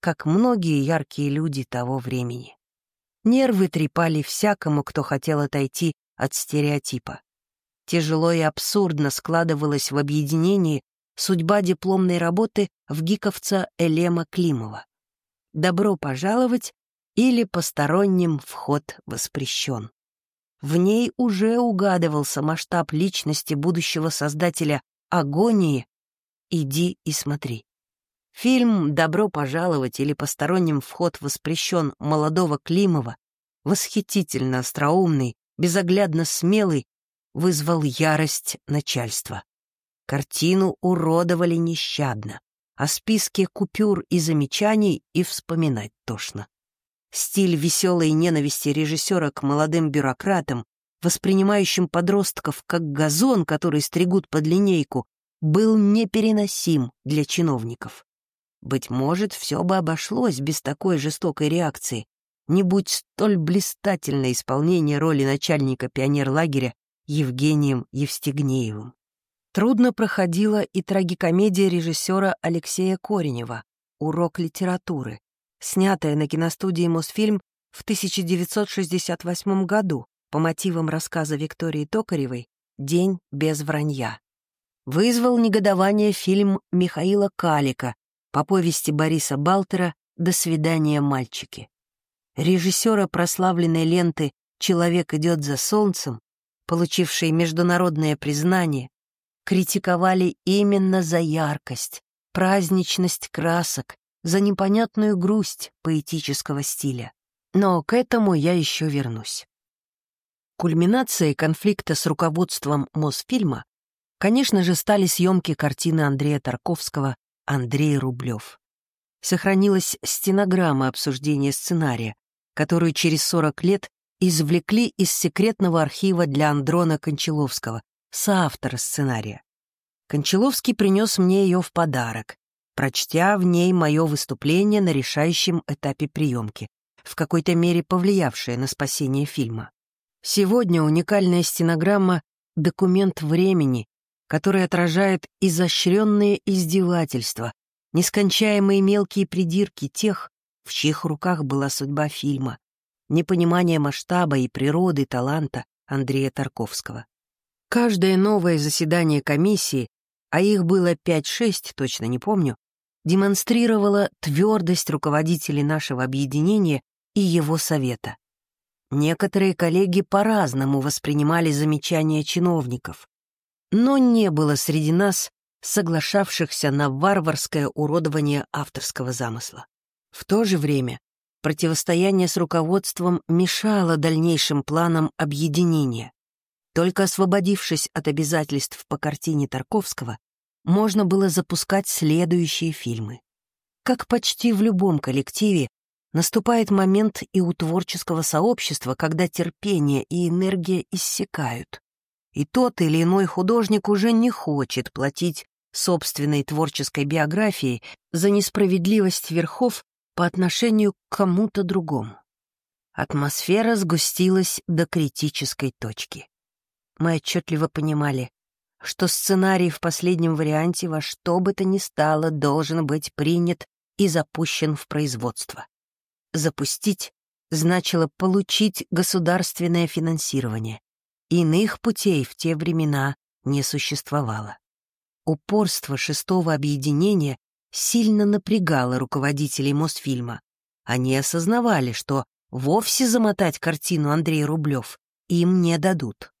как многие яркие люди того времени. Нервы трепали всякому, кто хотел отойти от стереотипа. Тяжело и абсурдно складывалась в объединении судьба дипломной работы в гиковца Элема Климова. «Добро пожаловать» или «Посторонним вход воспрещен». В ней уже угадывался масштаб личности будущего создателя «Агонии» «Иди и смотри». Фильм «Добро пожаловать» или «Посторонним вход воспрещен» молодого Климова, восхитительно остроумный, безоглядно смелый, вызвал ярость начальства. Картину уродовали нещадно, а списки купюр и замечаний и вспоминать тошно. Стиль веселой ненависти режиссера к молодым бюрократам, воспринимающим подростков как газон, который стригут под линейку, был непереносим для чиновников. Быть может, все бы обошлось без такой жестокой реакции, не будь столь блистательное исполнение роли начальника пионерлагеря Евгением Евстигнеевым. Трудно проходила и трагикомедия режиссера Алексея Коренева «Урок литературы», снятая на киностудии «Мосфильм» в 1968 году по мотивам рассказа Виктории Токаревой «День без вранья». Вызвал негодование фильм Михаила Калика по повести Бориса Балтера «До свидания, мальчики». Режиссера прославленной ленты «Человек идет за солнцем», получившей международное признание, критиковали именно за яркость, праздничность красок, за непонятную грусть поэтического стиля. Но к этому я еще вернусь. Кульминацией конфликта с руководством Мосфильма, конечно же, стали съемки картины Андрея Тарковского «Андрей Рублев». Сохранилась стенограмма обсуждения сценария, которую через 40 лет извлекли из секретного архива для Андрона Кончаловского, соавтора сценария. Кончаловский принес мне ее в подарок, прочтя в ней мое выступление на решающем этапе приемки, в какой-то мере повлиявшее на спасение фильма. Сегодня уникальная стенограмма — документ времени, который отражает изощренные издевательства, нескончаемые мелкие придирки тех, в чьих руках была судьба фильма, непонимание масштаба и природы таланта Андрея Тарковского. Каждое новое заседание комиссии, а их было 5-6, точно не помню, демонстрировало твердость руководителей нашего объединения и его совета. Некоторые коллеги по-разному воспринимали замечания чиновников, но не было среди нас соглашавшихся на варварское уродование авторского замысла. В то же время противостояние с руководством мешало дальнейшим планам объединения. Только освободившись от обязательств по картине Тарковского, можно было запускать следующие фильмы. Как почти в любом коллективе, Наступает момент и у творческого сообщества, когда терпение и энергия иссякают. И тот или иной художник уже не хочет платить собственной творческой биографией за несправедливость верхов по отношению к кому-то другому. Атмосфера сгустилась до критической точки. Мы отчетливо понимали, что сценарий в последнем варианте во что бы то ни стало должен быть принят и запущен в производство. Запустить значило получить государственное финансирование. Иных путей в те времена не существовало. Упорство шестого объединения сильно напрягало руководителей Мосфильма. Они осознавали, что вовсе замотать картину Андрей Рублев им не дадут.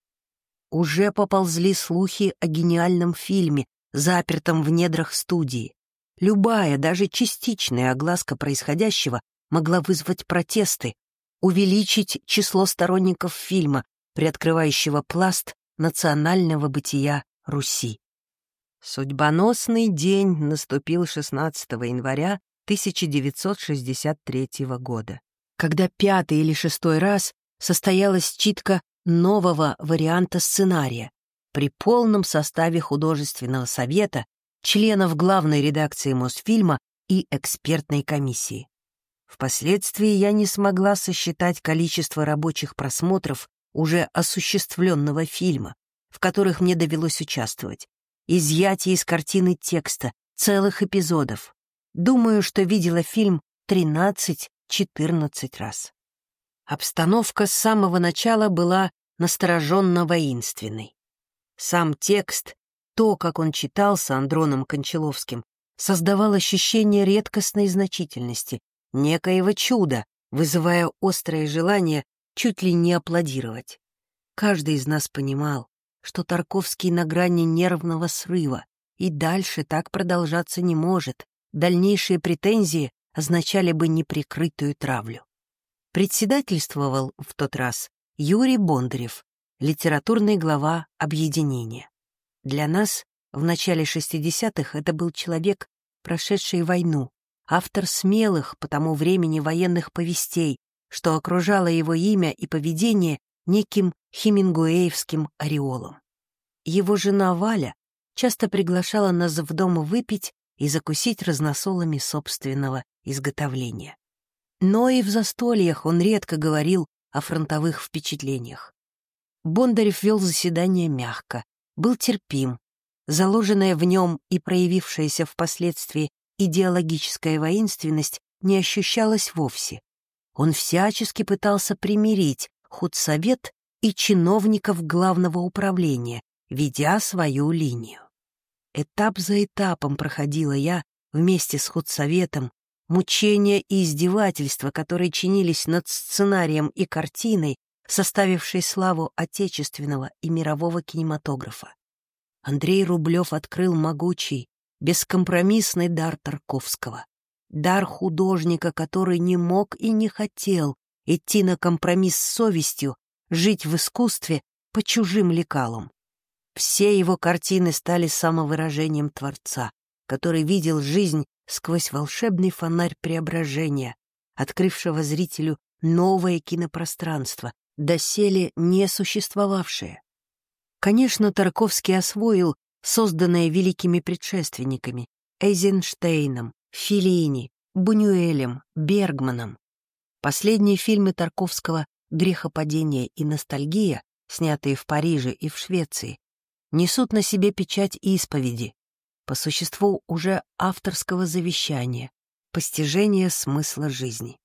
Уже поползли слухи о гениальном фильме, запертом в недрах студии. Любая, даже частичная огласка происходящего могла вызвать протесты, увеличить число сторонников фильма, приоткрывающего пласт национального бытия Руси. Судьбоносный день наступил 16 января 1963 года, когда пятый или шестой раз состоялась читка нового варианта сценария при полном составе художественного совета, членов главной редакции Мосфильма и экспертной комиссии. Впоследствии я не смогла сосчитать количество рабочих просмотров уже осуществленного фильма, в которых мне довелось участвовать, изъятие из картины текста, целых эпизодов. Думаю, что видела фильм 13-14 раз. Обстановка с самого начала была настороженно-воинственной. Сам текст, то, как он читался Андроном Кончаловским, создавал ощущение редкостной значительности, некоего чуда, вызывая острое желание чуть ли не аплодировать. Каждый из нас понимал, что Тарковский на грани нервного срыва, и дальше так продолжаться не может. Дальнейшие претензии означали бы неприкрытую травлю. Председательствовал в тот раз Юрий Бондарев, литературный глава объединения. Для нас в начале 60-х это был человек, прошедший войну, автор смелых по тому времени военных повестей, что окружало его имя и поведение неким хемингуэевским ореолом. Его жена Валя часто приглашала нас в дом выпить и закусить разносолами собственного изготовления. Но и в застольях он редко говорил о фронтовых впечатлениях. Бондарев вел заседание мягко, был терпим. Заложенная в нем и проявившаяся впоследствии идеологическая воинственность не ощущалась вовсе. Он всячески пытался примирить худсовет и чиновников главного управления, ведя свою линию. Этап за этапом проходила я вместе с худсоветом, мучения и издевательства, которые чинились над сценарием и картиной, составившей славу отечественного и мирового кинематографа. Андрей Рублев открыл могучий, бескомпромиссный дар Тарковского. Дар художника, который не мог и не хотел идти на компромисс с совестью, жить в искусстве по чужим лекалам. Все его картины стали самовыражением Творца, который видел жизнь сквозь волшебный фонарь преображения, открывшего зрителю новое кинопространство, доселе не существовавшее. Конечно, Тарковский освоил созданное великими предшественниками Эйзенштейном, Филини, Бунюэлем, Бергманом. Последние фильмы Тарковского «Грехопадение» и «Ностальгия», снятые в Париже и в Швеции, несут на себе печать исповеди, по существу уже авторского завещания, постижения смысла жизни.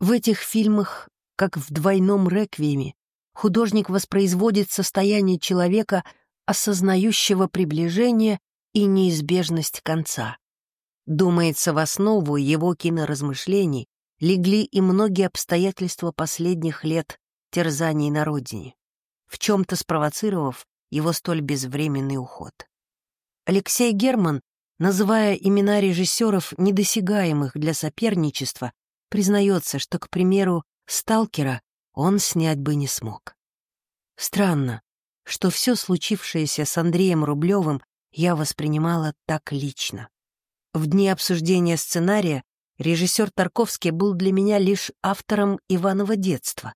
В этих фильмах, как в двойном реквиеме, художник воспроизводит состояние человека, осознающего приближение и неизбежность конца. Думается, в основу его киноразмышлений легли и многие обстоятельства последних лет терзаний на родине, в чем-то спровоцировав его столь безвременный уход. Алексей Герман, называя имена режиссеров, недосягаемых для соперничества, признается, что, к примеру, «Сталкера» он снять бы не смог. Странно, что все случившееся с Андреем Рублевым я воспринимала так лично. В дни обсуждения сценария режиссер Тарковский был для меня лишь автором Иванова детства.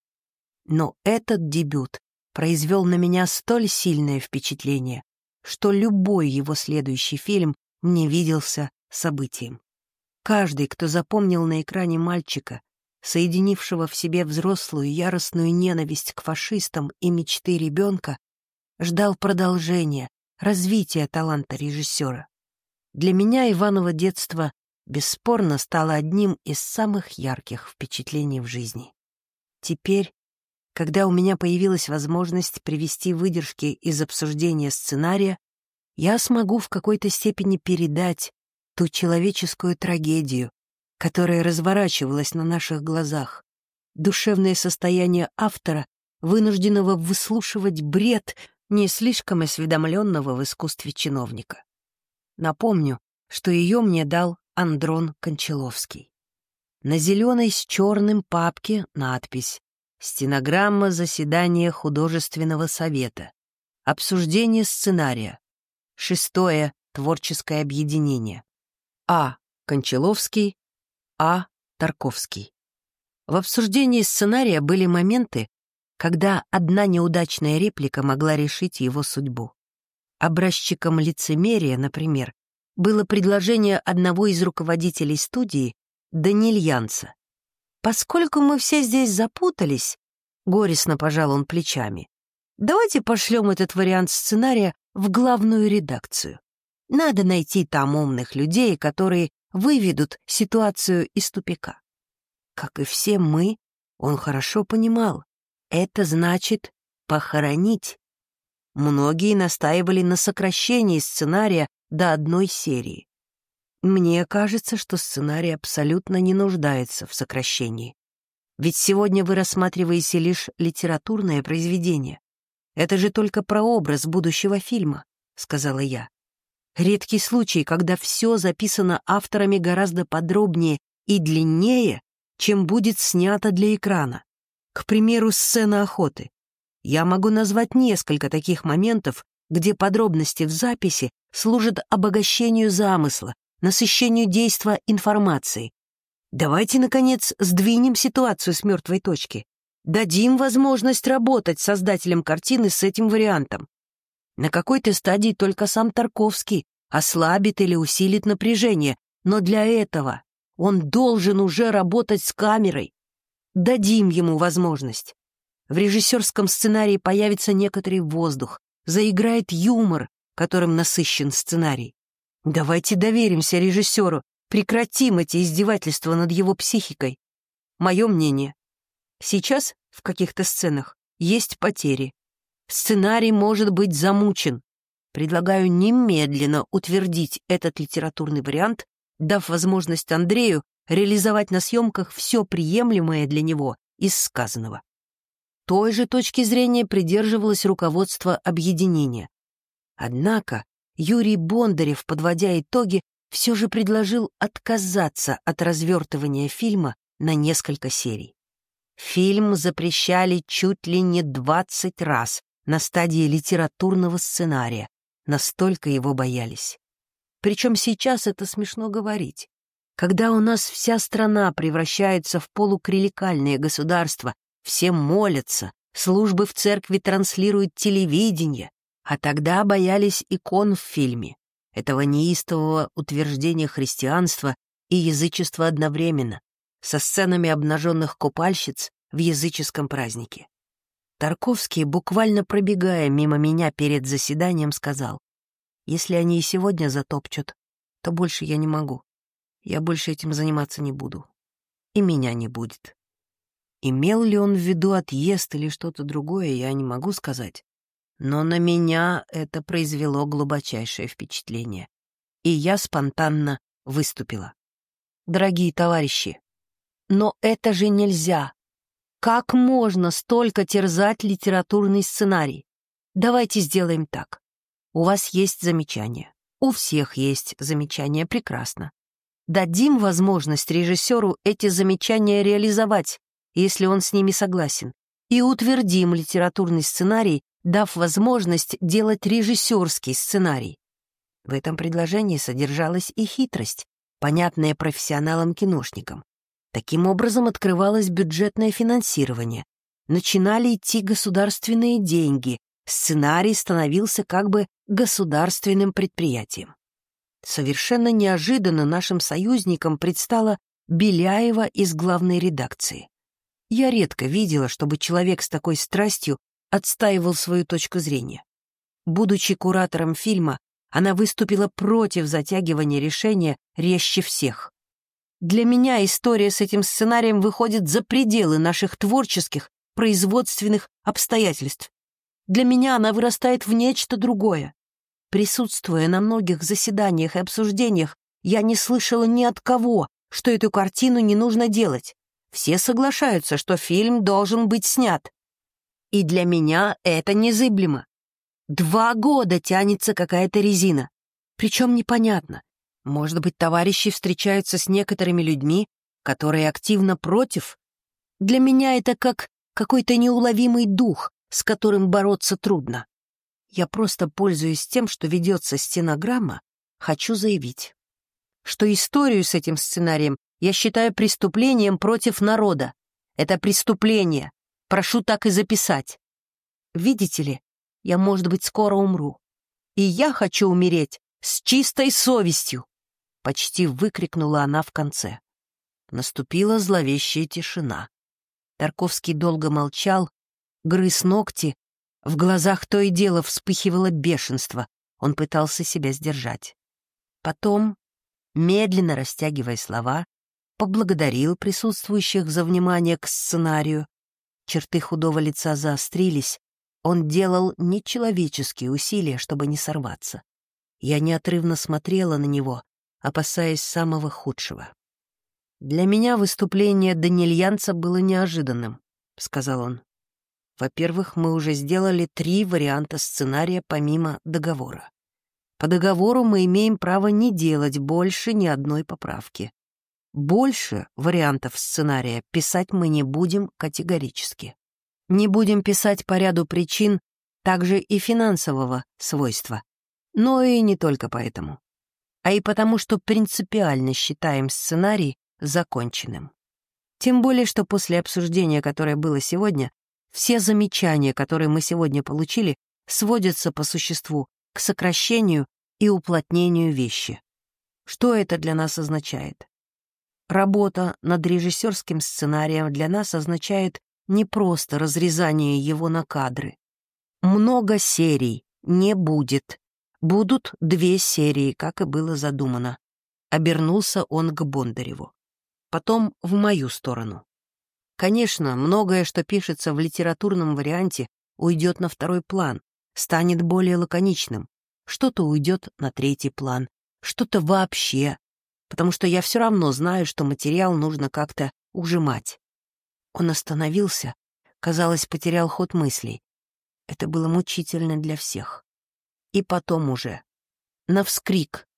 Но этот дебют произвел на меня столь сильное впечатление, что любой его следующий фильм мне виделся событием. Каждый, кто запомнил на экране мальчика, соединившего в себе взрослую яростную ненависть к фашистам и мечты ребенка, ждал продолжения, развития таланта режиссера. Для меня Иваново детство бесспорно стало одним из самых ярких впечатлений в жизни. Теперь, когда у меня появилась возможность привести выдержки из обсуждения сценария, я смогу в какой-то степени передать ту человеческую трагедию, которая разворачивалась на наших глазах, душевное состояние автора, вынужденного выслушивать бред не слишком осведомленного в искусстве чиновника. Напомню, что ее мне дал Андрон Кончаловский. На зеленой с черным папке надпись Стенограмма заседания художественного совета. Обсуждение сценария. Шестое. Творческое объединение. А. Кончаловский. А. Тарковский. В обсуждении сценария были моменты, когда одна неудачная реплика могла решить его судьбу. Образчиком лицемерия, например, было предложение одного из руководителей студии, Данильянца, Поскольку мы все здесь запутались, горестно пожал он плечами, давайте пошлем этот вариант сценария в главную редакцию. Надо найти там умных людей, которые выведут ситуацию из тупика. Как и все мы, он хорошо понимал, это значит похоронить. Многие настаивали на сокращении сценария до одной серии. Мне кажется, что сценарий абсолютно не нуждается в сокращении. Ведь сегодня вы рассматриваете лишь литературное произведение. Это же только прообраз будущего фильма, сказала я. Редкий случай, когда все записано авторами гораздо подробнее и длиннее, чем будет снято для экрана. К примеру, сцена охоты. Я могу назвать несколько таких моментов, где подробности в записи служат обогащению замысла, насыщению действа информации. Давайте, наконец, сдвинем ситуацию с мертвой точки. Дадим возможность работать создателям картины с этим вариантом. На какой-то стадии только сам Тарковский ослабит или усилит напряжение, но для этого он должен уже работать с камерой. Дадим ему возможность. В режиссерском сценарии появится некоторый воздух, заиграет юмор, которым насыщен сценарий. Давайте доверимся режиссеру, прекратим эти издевательства над его психикой. Мое мнение. Сейчас в каких-то сценах есть потери. Сценарий может быть замучен. Предлагаю немедленно утвердить этот литературный вариант, дав возможность Андрею реализовать на съемках все приемлемое для него из сказанного. Той же точки зрения придерживалось руководство объединения. Однако Юрий Бондарев, подводя итоги, все же предложил отказаться от развертывания фильма на несколько серий. Фильм запрещали чуть ли не 20 раз на стадии литературного сценария, настолько его боялись. Причем сейчас это смешно говорить. Когда у нас вся страна превращается в полукриликальное государство, все молятся, службы в церкви транслируют телевидение, а тогда боялись икон в фильме, этого неистового утверждения христианства и язычества одновременно, со сценами обнаженных купальщиц в языческом празднике. Тарковский, буквально пробегая мимо меня перед заседанием, сказал, «Если они и сегодня затопчут, то больше я не могу. Я больше этим заниматься не буду. И меня не будет». Имел ли он в виду отъезд или что-то другое, я не могу сказать. Но на меня это произвело глубочайшее впечатление. И я спонтанно выступила. Дорогие товарищи, но это же нельзя. Как можно столько терзать литературный сценарий? Давайте сделаем так. У вас есть замечания. У всех есть замечания, прекрасно. Дадим возможность режиссеру эти замечания реализовать, если он с ними согласен, и утвердим литературный сценарий, дав возможность делать режиссерский сценарий. В этом предложении содержалась и хитрость, понятная профессионалам-киношникам. Таким образом открывалось бюджетное финансирование, начинали идти государственные деньги, сценарий становился как бы государственным предприятием. Совершенно неожиданно нашим союзникам предстала Беляева из главной редакции. Я редко видела, чтобы человек с такой страстью отстаивал свою точку зрения. Будучи куратором фильма, она выступила против затягивания решения резче всех. Для меня история с этим сценарием выходит за пределы наших творческих, производственных обстоятельств. Для меня она вырастает в нечто другое. Присутствуя на многих заседаниях и обсуждениях, я не слышала ни от кого, что эту картину не нужно делать. Все соглашаются, что фильм должен быть снят. И для меня это незыблемо. Два года тянется какая-то резина. Причем непонятно, может быть, товарищи встречаются с некоторыми людьми, которые активно против? Для меня это как какой-то неуловимый дух, с которым бороться трудно. Я просто, пользуясь тем, что ведется стенограмма, хочу заявить, что историю с этим сценарием я считаю преступлением против народа. Это преступление. Прошу так и записать. Видите ли, я, может быть, скоро умру. И я хочу умереть с чистой совестью. Почти выкрикнула она в конце. Наступила зловещая тишина. Тарковский долго молчал, грыз ногти, в глазах то и дело вспыхивало бешенство, он пытался себя сдержать. Потом, медленно растягивая слова, поблагодарил присутствующих за внимание к сценарию. Черты худого лица заострились, он делал нечеловеческие усилия, чтобы не сорваться. Я неотрывно смотрела на него, опасаясь самого худшего. «Для меня выступление Данильянца было неожиданным», — сказал он. «Во-первых, мы уже сделали три варианта сценария помимо договора. По договору мы имеем право не делать больше ни одной поправки. Больше вариантов сценария писать мы не будем категорически. Не будем писать по ряду причин, также и финансового свойства. Но и не только поэтому а и потому, что принципиально считаем сценарий законченным. Тем более, что после обсуждения, которое было сегодня, все замечания, которые мы сегодня получили, сводятся по существу к сокращению и уплотнению вещи. Что это для нас означает? Работа над режиссерским сценарием для нас означает не просто разрезание его на кадры. Много серий не будет, Будут две серии, как и было задумано. Обернулся он к Бондареву. Потом в мою сторону. Конечно, многое, что пишется в литературном варианте, уйдет на второй план, станет более лаконичным. Что-то уйдет на третий план, что-то вообще, потому что я все равно знаю, что материал нужно как-то ужимать. Он остановился, казалось, потерял ход мыслей. Это было мучительно для всех. И потом уже. на вскрик.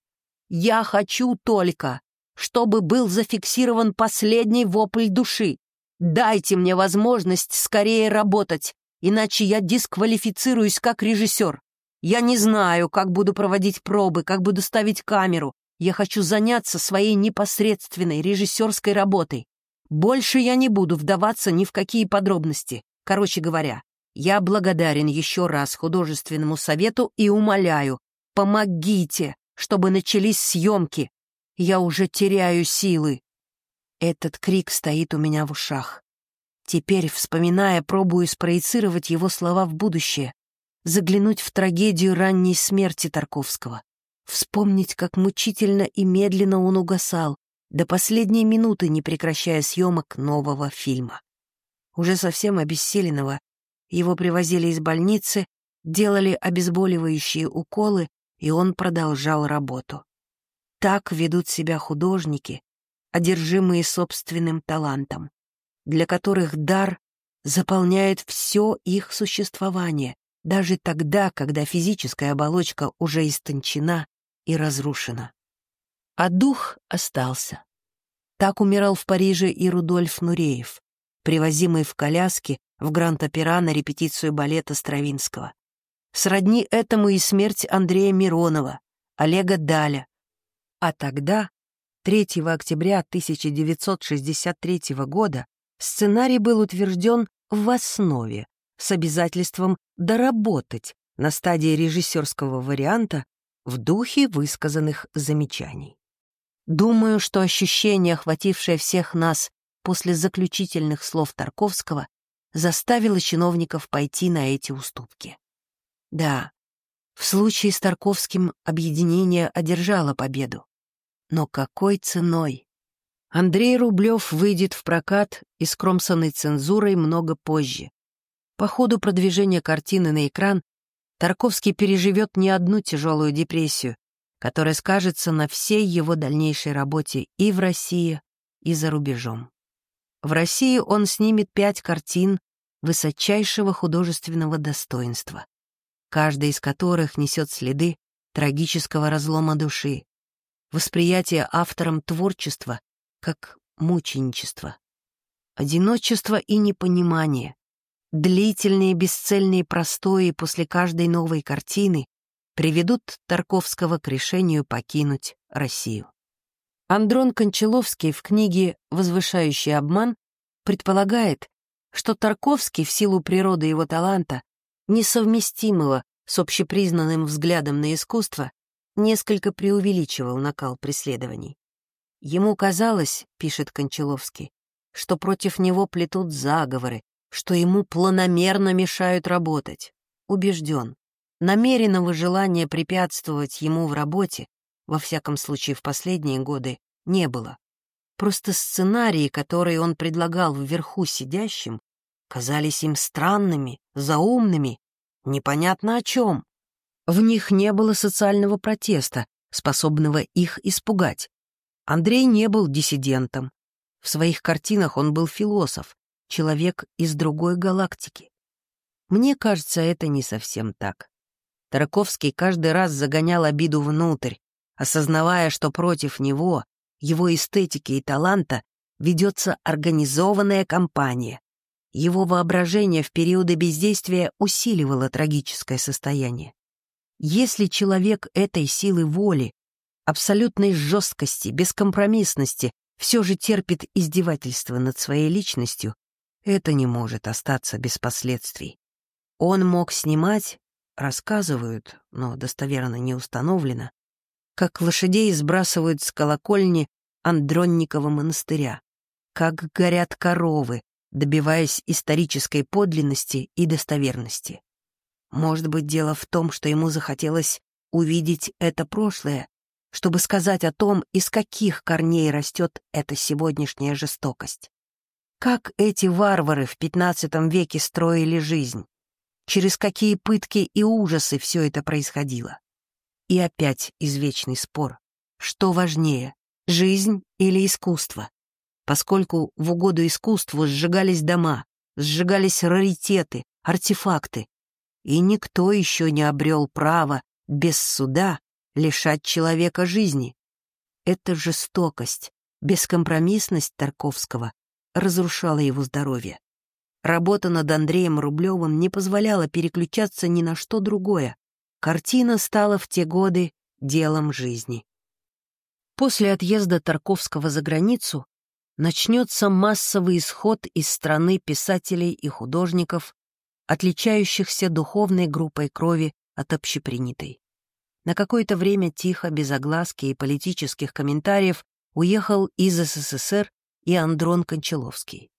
«Я хочу только, чтобы был зафиксирован последний вопль души. Дайте мне возможность скорее работать, иначе я дисквалифицируюсь как режиссер. Я не знаю, как буду проводить пробы, как буду ставить камеру. Я хочу заняться своей непосредственной режиссерской работой. Больше я не буду вдаваться ни в какие подробности. Короче говоря, я благодарен еще раз художественному совету и умоляю, помогите, чтобы начались съемки. Я уже теряю силы. Этот крик стоит у меня в ушах. Теперь, вспоминая, пробую спроецировать его слова в будущее заглянуть в трагедию ранней смерти Тарковского, вспомнить, как мучительно и медленно он угасал, до последней минуты не прекращая съемок нового фильма. Уже совсем обессиленного, его привозили из больницы, делали обезболивающие уколы, и он продолжал работу. Так ведут себя художники, одержимые собственным талантом, для которых дар заполняет все их существование, даже тогда, когда физическая оболочка уже истончена и разрушена. А дух остался. Так умирал в Париже и Рудольф Нуреев, привозимый в коляске в Гранд-Опера на репетицию балета Стравинского. Сродни этому и смерть Андрея Миронова, Олега Даля. А тогда, 3 октября 1963 года, сценарий был утвержден в основе с обязательством доработать на стадии режиссерского варианта в духе высказанных замечаний. Думаю, что ощущение, охватившее всех нас после заключительных слов Тарковского, заставило чиновников пойти на эти уступки. Да, в случае с Тарковским объединение одержало победу. Но какой ценой? Андрей Рублев выйдет в прокат и скромсанной цензурой много позже, по ходу продвижения картины на экран Тарковский переживет не одну тяжелую депрессию, которая скажется на всей его дальнейшей работе и в России, и за рубежом. В России он снимет пять картин высочайшего художественного достоинства, каждая из которых несет следы трагического разлома души, восприятие автором творчества как мученичество, одиночество и непонимание, Длительные бесцельные простои после каждой новой картины приведут Тарковского к решению покинуть Россию. Андрон Кончаловский в книге «Возвышающий обман» предполагает, что Тарковский в силу природы его таланта, несовместимого с общепризнанным взглядом на искусство, несколько преувеличивал накал преследований. Ему казалось, пишет Кончаловский, что против него плетут заговоры, что ему планомерно мешают работать. Убежден, намеренного желания препятствовать ему в работе, во всяком случае в последние годы, не было. Просто сценарии, которые он предлагал вверху сидящим, казались им странными, заумными, непонятно о чем. В них не было социального протеста, способного их испугать. Андрей не был диссидентом. В своих картинах он был философ, человек из другой галактики. Мне кажется, это не совсем так. Тараковский каждый раз загонял обиду внутрь, осознавая, что против него, его эстетики и таланта ведется организованная кампания. Его воображение в периоды бездействия усиливало трагическое состояние. Если человек этой силы воли, абсолютной жесткости, бескомпромиссности все же терпит издевательство над своей личностью, это не может остаться без последствий. Он мог снимать, рассказывают, но достоверно не установлено, как лошадей сбрасывают с колокольни Андронникова монастыря, как горят коровы, добиваясь исторической подлинности и достоверности. Может быть, дело в том, что ему захотелось увидеть это прошлое, чтобы сказать о том, из каких корней растет эта сегодняшняя жестокость. Как эти варвары в XV веке строили жизнь? Через какие пытки и ужасы все это происходило? И опять извечный спор. Что важнее, жизнь или искусство? Поскольку в угоду искусству сжигались дома, сжигались раритеты, артефакты, и никто еще не обрел права без суда лишать человека жизни. Эта жестокость, бескомпромиссность Тарковского разрушала его здоровье. Работа над Андреем Рублевым не позволяла переключаться ни на что другое. Картина стала в те годы делом жизни. После отъезда Тарковского за границу начнется массовый исход из страны писателей и художников, отличающихся духовной группой крови от общепринятой. На какое-то время тихо, без огласки и политических комментариев уехал из СССР и Андрон Кончаловский.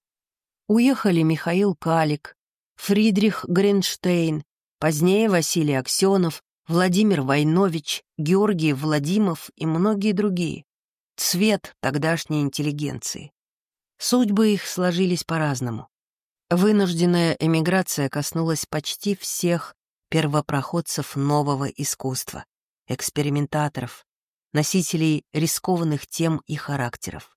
Уехали Михаил Калик, Фридрих Гринштейн, позднее Василий Аксенов, Владимир Войнович, Георгий Владимов и многие другие. Цвет тогдашней интеллигенции. Судьбы их сложились по-разному. Вынужденная эмиграция коснулась почти всех первопроходцев нового искусства, экспериментаторов, носителей рискованных тем и характеров.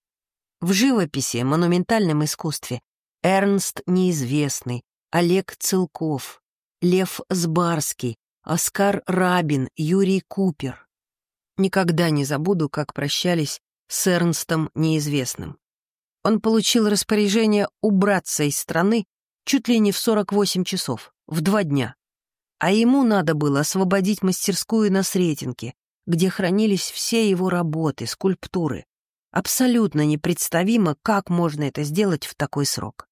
В живописи, монументальном искусстве Эрнст Неизвестный, Олег Целков, Лев Сбарский, Оскар Рабин, Юрий Купер. Никогда не забуду, как прощались с Эрнстом Неизвестным. Он получил распоряжение убраться из страны чуть ли не в 48 часов, в два дня. А ему надо было освободить мастерскую на Сретенке, где хранились все его работы, скульптуры. Абсолютно непредставимо, как можно это сделать в такой срок.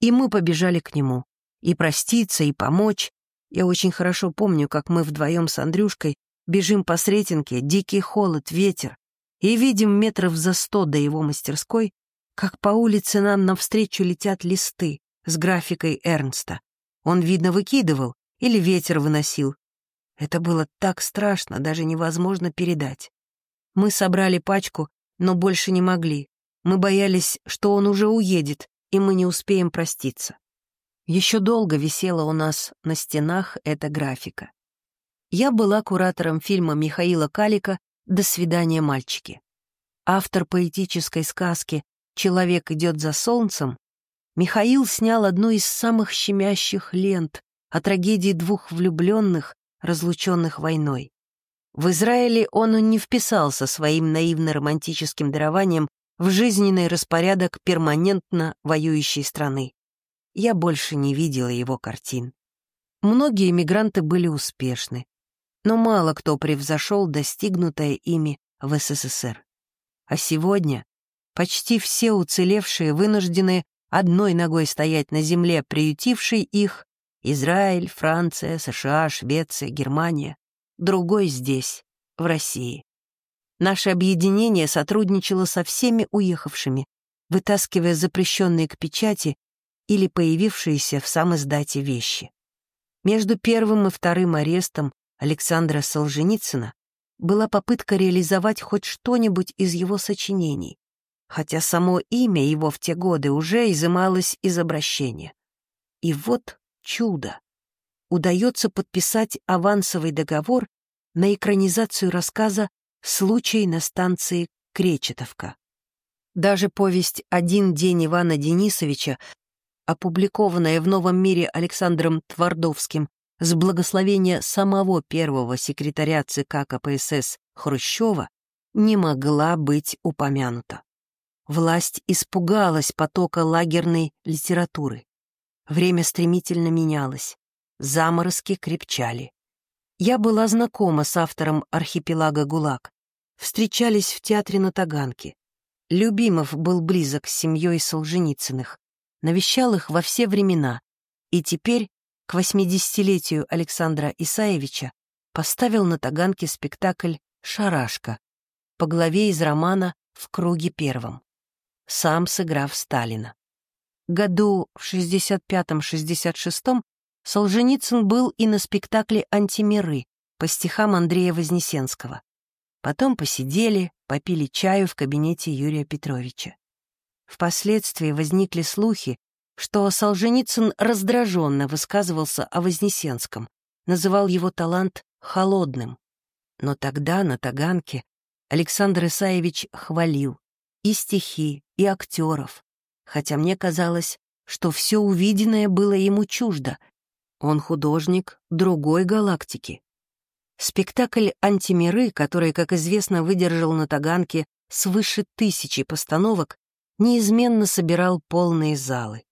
И мы побежали к нему. И проститься, и помочь. Я очень хорошо помню, как мы вдвоем с Андрюшкой бежим по Сретенке, дикий холод, ветер, и видим метров за сто до его мастерской, как по улице нам навстречу летят листы с графикой Эрнста. Он, видно, выкидывал или ветер выносил. Это было так страшно, даже невозможно передать. Мы собрали пачку, но больше не могли. Мы боялись, что он уже уедет, и мы не успеем проститься. Еще долго висела у нас на стенах эта графика. Я была куратором фильма Михаила Калика «До свидания, мальчики». Автор поэтической сказки «Человек идет за солнцем», Михаил снял одну из самых щемящих лент о трагедии двух влюбленных, разлученных войной. В Израиле он не вписался своим наивно-романтическим дарованием в жизненный распорядок перманентно воюющей страны. Я больше не видела его картин. Многие мигранты были успешны, но мало кто превзошел достигнутое ими в СССР. А сегодня Почти все уцелевшие вынуждены одной ногой стоять на земле, приютившей их Израиль, Франция, США, Швеция, Германия, другой здесь, в России. Наше объединение сотрудничало со всеми уехавшими, вытаскивая запрещенные к печати или появившиеся в сам издате вещи. Между первым и вторым арестом Александра Солженицына была попытка реализовать хоть что-нибудь из его сочинений, хотя само имя его в те годы уже изымалось из обращения. И вот чудо. Удается подписать авансовый договор на экранизацию рассказа «Случай на станции Кречетовка». Даже повесть «Один день Ивана Денисовича», опубликованная в «Новом мире» Александром Твардовским с благословения самого первого секретаря ЦК КПСС Хрущева, не могла быть упомянута. Власть испугалась потока лагерной литературы. Время стремительно менялось. Заморозки крепчали. Я была знакома с автором архипелага ГУЛАГ. Встречались в театре на Таганке. Любимов был близок с семьей Солженицыных. Навещал их во все времена. И теперь, к восьмидесятилетию Александра Исаевича, поставил на Таганке спектакль «Шарашка» по главе из романа «В круге первом» сам сыграв Сталина. Году в 65-66 Солженицын был и на спектакле «Антимиры» по стихам Андрея Вознесенского. Потом посидели, попили чаю в кабинете Юрия Петровича. Впоследствии возникли слухи, что Солженицын раздраженно высказывался о Вознесенском, называл его талант «холодным». Но тогда на Таганке Александр Исаевич хвалил, и стихи, и актеров, хотя мне казалось, что все увиденное было ему чуждо. Он художник другой галактики. Спектакль «Антимиры», который, как известно, выдержал на Таганке свыше тысячи постановок, неизменно собирал полные залы.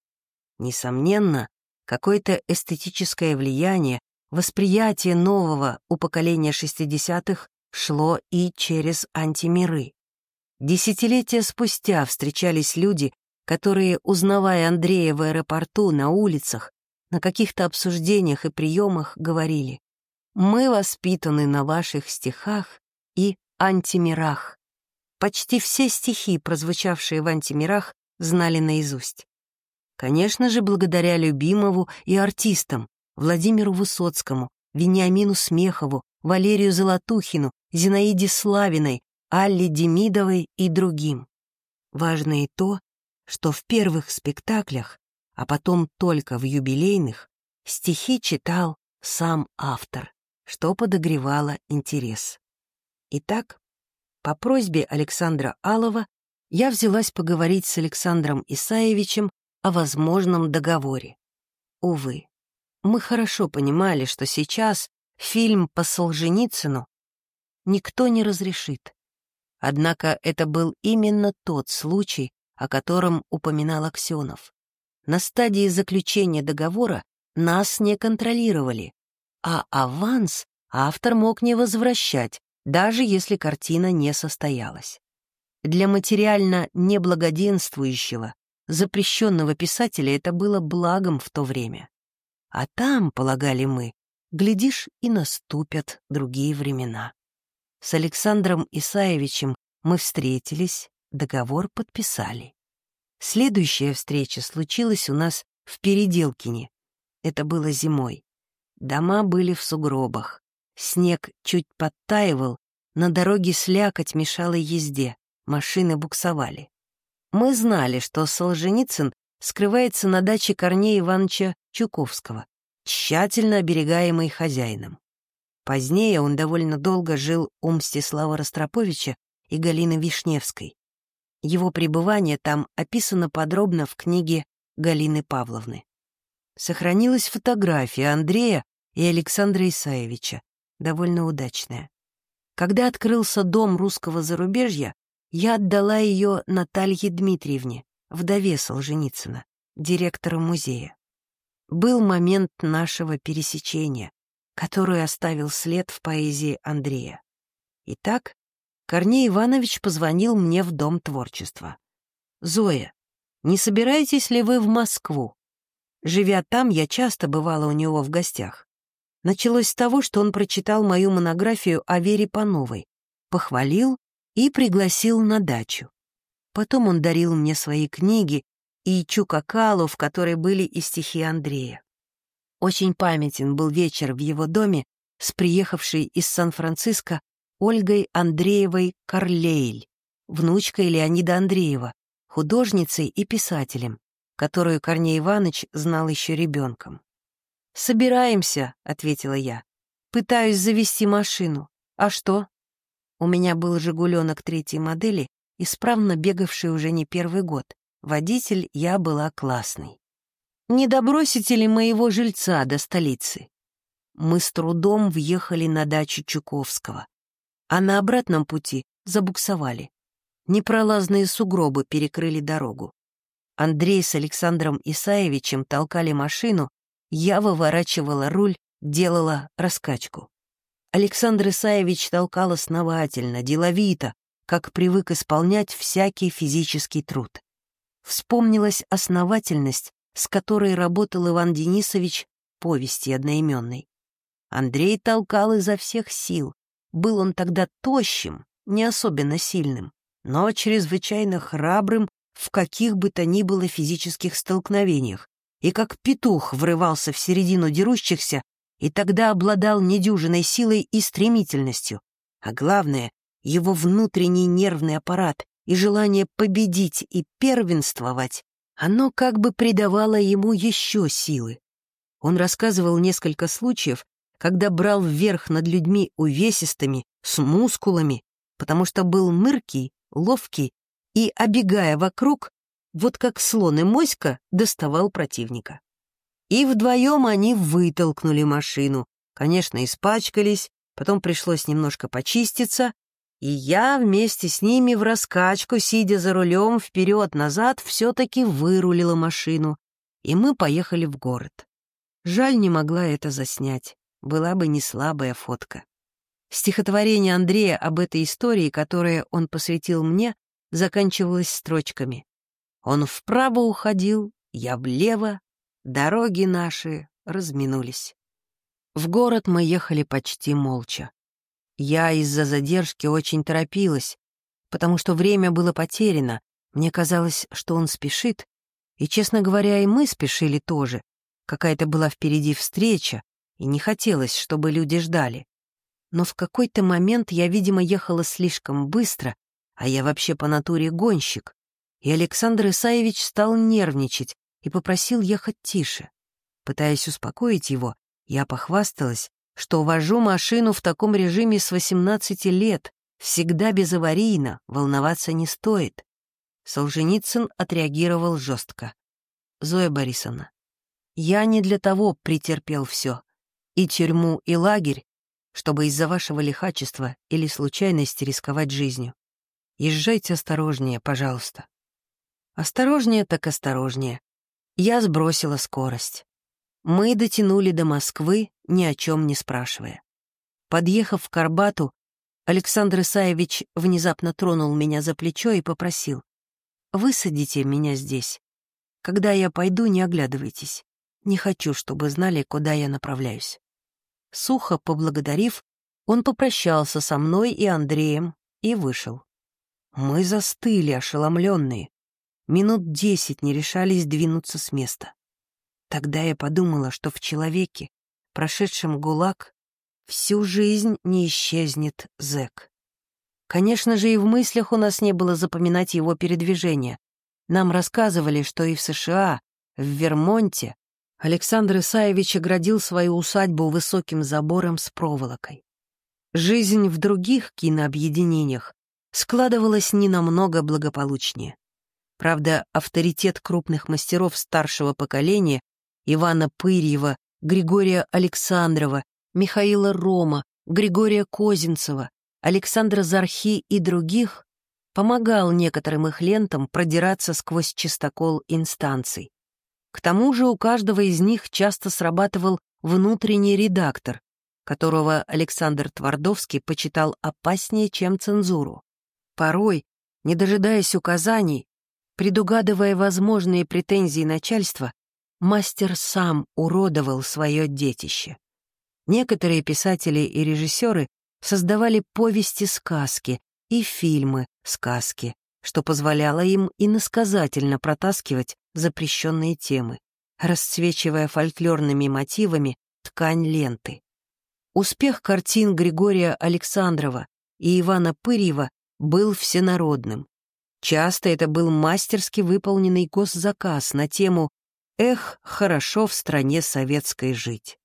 Несомненно, какое-то эстетическое влияние, восприятие нового у поколения 60-х шло и через антимиры. Десятилетия спустя встречались люди, которые, узнавая Андрея в аэропорту, на улицах, на каких-то обсуждениях и приемах, говорили «Мы воспитаны на ваших стихах и антимирах». Почти все стихи, прозвучавшие в антимирах, знали наизусть. Конечно же, благодаря Любимову и артистам Владимиру Высоцкому, Вениамину Смехову, Валерию Золотухину, Зинаиде Славиной, Алле Демидовой и другим. Важно и то, что в первых спектаклях, а потом только в юбилейных, стихи читал сам автор, что подогревало интерес. Итак, по просьбе Александра Алова я взялась поговорить с Александром Исаевичем о возможном договоре. Увы, мы хорошо понимали, что сейчас фильм по Солженицыну никто не разрешит. Однако это был именно тот случай, о котором упоминал Аксенов. На стадии заключения договора нас не контролировали, а аванс автор мог не возвращать, даже если картина не состоялась. Для материально неблагоденствующего запрещенного писателя это было благом в то время. А там, полагали мы, глядишь, и наступят другие времена. С Александром Исаевичем мы встретились, договор подписали. Следующая встреча случилась у нас в Переделкине. Это было зимой. Дома были в сугробах. Снег чуть подтаивал, на дороге слякоть мешала езде, машины буксовали. Мы знали, что Солженицын скрывается на даче Корнея Ивановича Чуковского, тщательно оберегаемый хозяином. Позднее он довольно долго жил у Мстислава Ростроповича и Галины Вишневской. Его пребывание там описано подробно в книге Галины Павловны. Сохранилась фотография Андрея и Александра Исаевича, довольно удачная. Когда открылся дом русского зарубежья, я отдала ее Наталье Дмитриевне, вдове Солженицына, директора музея. Был момент нашего пересечения, который оставил след в поэзии Андрея. Итак, Корней Иванович позвонил мне в Дом творчества. «Зоя, не собираетесь ли вы в Москву?» Живя там, я часто бывала у него в гостях. Началось с того, что он прочитал мою монографию о Вере Пановой, похвалил и пригласил на дачу. Потом он дарил мне свои книги и чукакалу, в которой были и стихи Андрея. Очень памятен был вечер в его доме с приехавшей из Сан-Франциско Ольгой Андреевой Карлейль, внучкой Леонида Андреева, художницей и писателем, которую Корней Иванович знал еще ребенком. «Собираемся», — ответила я. «Пытаюсь завести машину. А что?» У меня был «Жигуленок» третьей модели, исправно бегавший уже не первый год. Водитель я была классный. Не добросите ли моего жильца до столицы? Мы с трудом въехали на дачу Чуковского, а на обратном пути забуксовали. Непролазные сугробы перекрыли дорогу. Андрей с Александром Исаевичем толкали машину, я выворачивала руль, делала раскачку. Александр Исаевич толкал основательно, деловито, как привык исполнять всякий физический труд. Вспомнилась основательность, с которой работал Иван Денисович повести одноименной. Андрей толкал изо всех сил. Был он тогда тощим, не особенно сильным, но чрезвычайно храбрым в каких бы то ни было физических столкновениях, и как петух врывался в середину дерущихся, и тогда обладал недюжиной силой и стремительностью. А главное, его внутренний нервный аппарат и желание победить и первенствовать, оно как бы придавало ему еще силы. Он рассказывал несколько случаев, когда брал вверх над людьми увесистыми, с мускулами, потому что был мыркий, ловкий и, обегая вокруг, вот как слон и моська, доставал противника. И вдвоем они вытолкнули машину. Конечно, испачкались, Потом пришлось немножко почиститься, и я вместе с ними в раскачку, сидя за рулем вперед-назад, все-таки вырулила машину, и мы поехали в город. Жаль, не могла это заснять, была бы не слабая фотка. Стихотворение Андрея об этой истории, которое он посвятил мне, заканчивалось строчками. Он вправо уходил, я влево, дороги наши разминулись. В город мы ехали почти молча. Я из-за задержки очень торопилась, потому что время было потеряно, мне казалось, что он спешит, и, честно говоря, и мы спешили тоже. Какая-то была впереди встреча, и не хотелось, чтобы люди ждали. Но в какой-то момент я, видимо, ехала слишком быстро, а я вообще по натуре гонщик, и Александр Исаевич стал нервничать и попросил ехать тише. Пытаясь успокоить его, я похвасталась, что вожу машину в таком режиме с 18 лет, всегда безаварийно, волноваться не стоит. Солженицын отреагировал жестко. «Зоя Борисовна, я не для того претерпел все, и тюрьму, и лагерь, чтобы из-за вашего лихачества или случайности рисковать жизнью. Езжайте осторожнее, пожалуйста». Осторожнее так осторожнее. Я сбросила скорость. Мы дотянули до Москвы, ни о чем не спрашивая. Подъехав к Арбату, Александр Исаевич внезапно тронул меня за плечо и попросил. «Высадите меня здесь. Когда я пойду, не оглядывайтесь. Не хочу, чтобы знали, куда я направляюсь». Сухо поблагодарив, он попрощался со мной и Андреем и вышел. Мы застыли, ошеломленные. Минут десять не решались двинуться с места. Тогда я подумала, что в человеке, прошедшем ГУЛАГ, всю жизнь не исчезнет зэк. Конечно же, и в мыслях у нас не было запоминать его передвижения. Нам рассказывали, что и в США, в Вермонте, Александр Исаевич оградил свою усадьбу высоким забором с проволокой. Жизнь в других кинообъединениях складывалась не намного благополучнее. Правда, авторитет крупных мастеров старшего поколения Ивана Пырьева, Григория Александрова, Михаила Рома, Григория Козинцева, Александра Зархи и других помогал некоторым их лентам продираться сквозь чистокол инстанций. К тому же у каждого из них часто срабатывал внутренний редактор, которого Александр Твардовский почитал опаснее, чем цензуру. Порой, не дожидаясь указаний, предугадывая возможные претензии начальства, мастер сам уродовал свое детище. Некоторые писатели и режиссеры создавали повести-сказки и фильмы-сказки, что позволяло им иносказательно протаскивать запрещенные темы, расцвечивая фольклорными мотивами ткань ленты. Успех картин Григория Александрова и Ивана Пырьева был всенародным. Часто это был мастерски выполненный госзаказ на тему «Эх, хорошо в стране советской жить».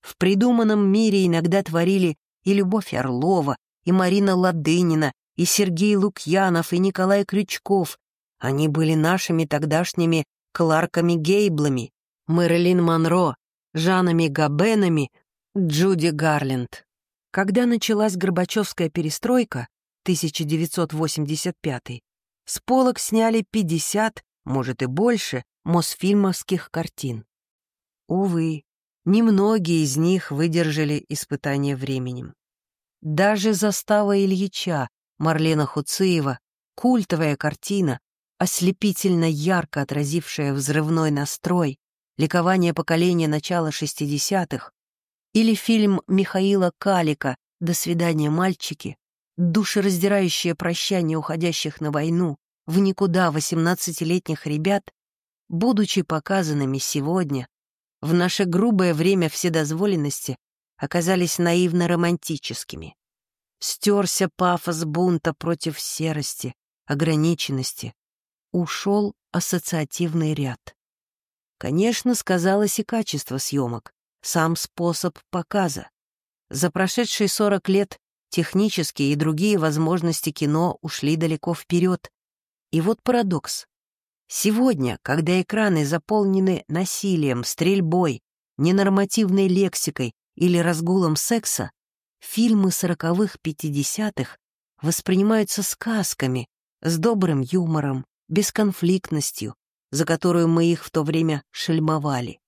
В придуманном мире иногда творили и Любовь Орлова, и Марина Ладынина, и Сергей Лукьянов, и Николай Крючков. Они были нашими тогдашними Кларками Гейблами, Мэрилин Монро, Жанами Габенами, Джуди Гарленд. Когда началась Горбачевская перестройка, 1985 с полок сняли 50, может и больше, мосфильмовских картин. Увы, немногие из них выдержали испытание временем. Даже «Застава Ильича» Марлена Хуциева, культовая картина, ослепительно ярко отразившая взрывной настрой, ликование поколения начала 60-х, или фильм Михаила Калика «До свидания, мальчики», душераздирающее прощание уходящих на войну в никуда 18-летних ребят, будучи показанными сегодня, в наше грубое время вседозволенности, оказались наивно-романтическими. Стерся пафос бунта против серости, ограниченности. Ушел ассоциативный ряд. Конечно, сказалось и качество съемок, сам способ показа. За прошедшие 40 лет Технические и другие возможности кино ушли далеко вперед. И вот парадокс. Сегодня, когда экраны заполнены насилием, стрельбой, ненормативной лексикой или разгулом секса, фильмы сороковых-пятидесятых воспринимаются сказками с добрым юмором, бесконфликтностью, за которую мы их в то время шельмовали.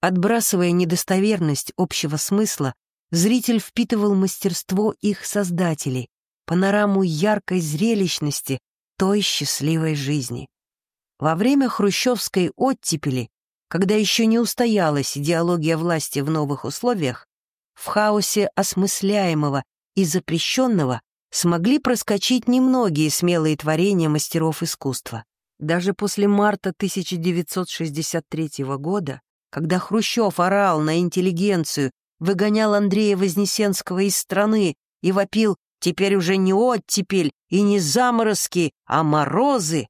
Отбрасывая недостоверность общего смысла, зритель впитывал мастерство их создателей, панораму яркой зрелищности той счастливой жизни. Во время хрущевской оттепели, когда еще не устоялась идеология власти в новых условиях, в хаосе осмысляемого и запрещенного смогли проскочить немногие смелые творения мастеров искусства. Даже после марта 1963 года, когда Хрущев орал на интеллигенцию, выгонял Андрея Вознесенского из страны и вопил «теперь уже не оттепель и не заморозки, а морозы»,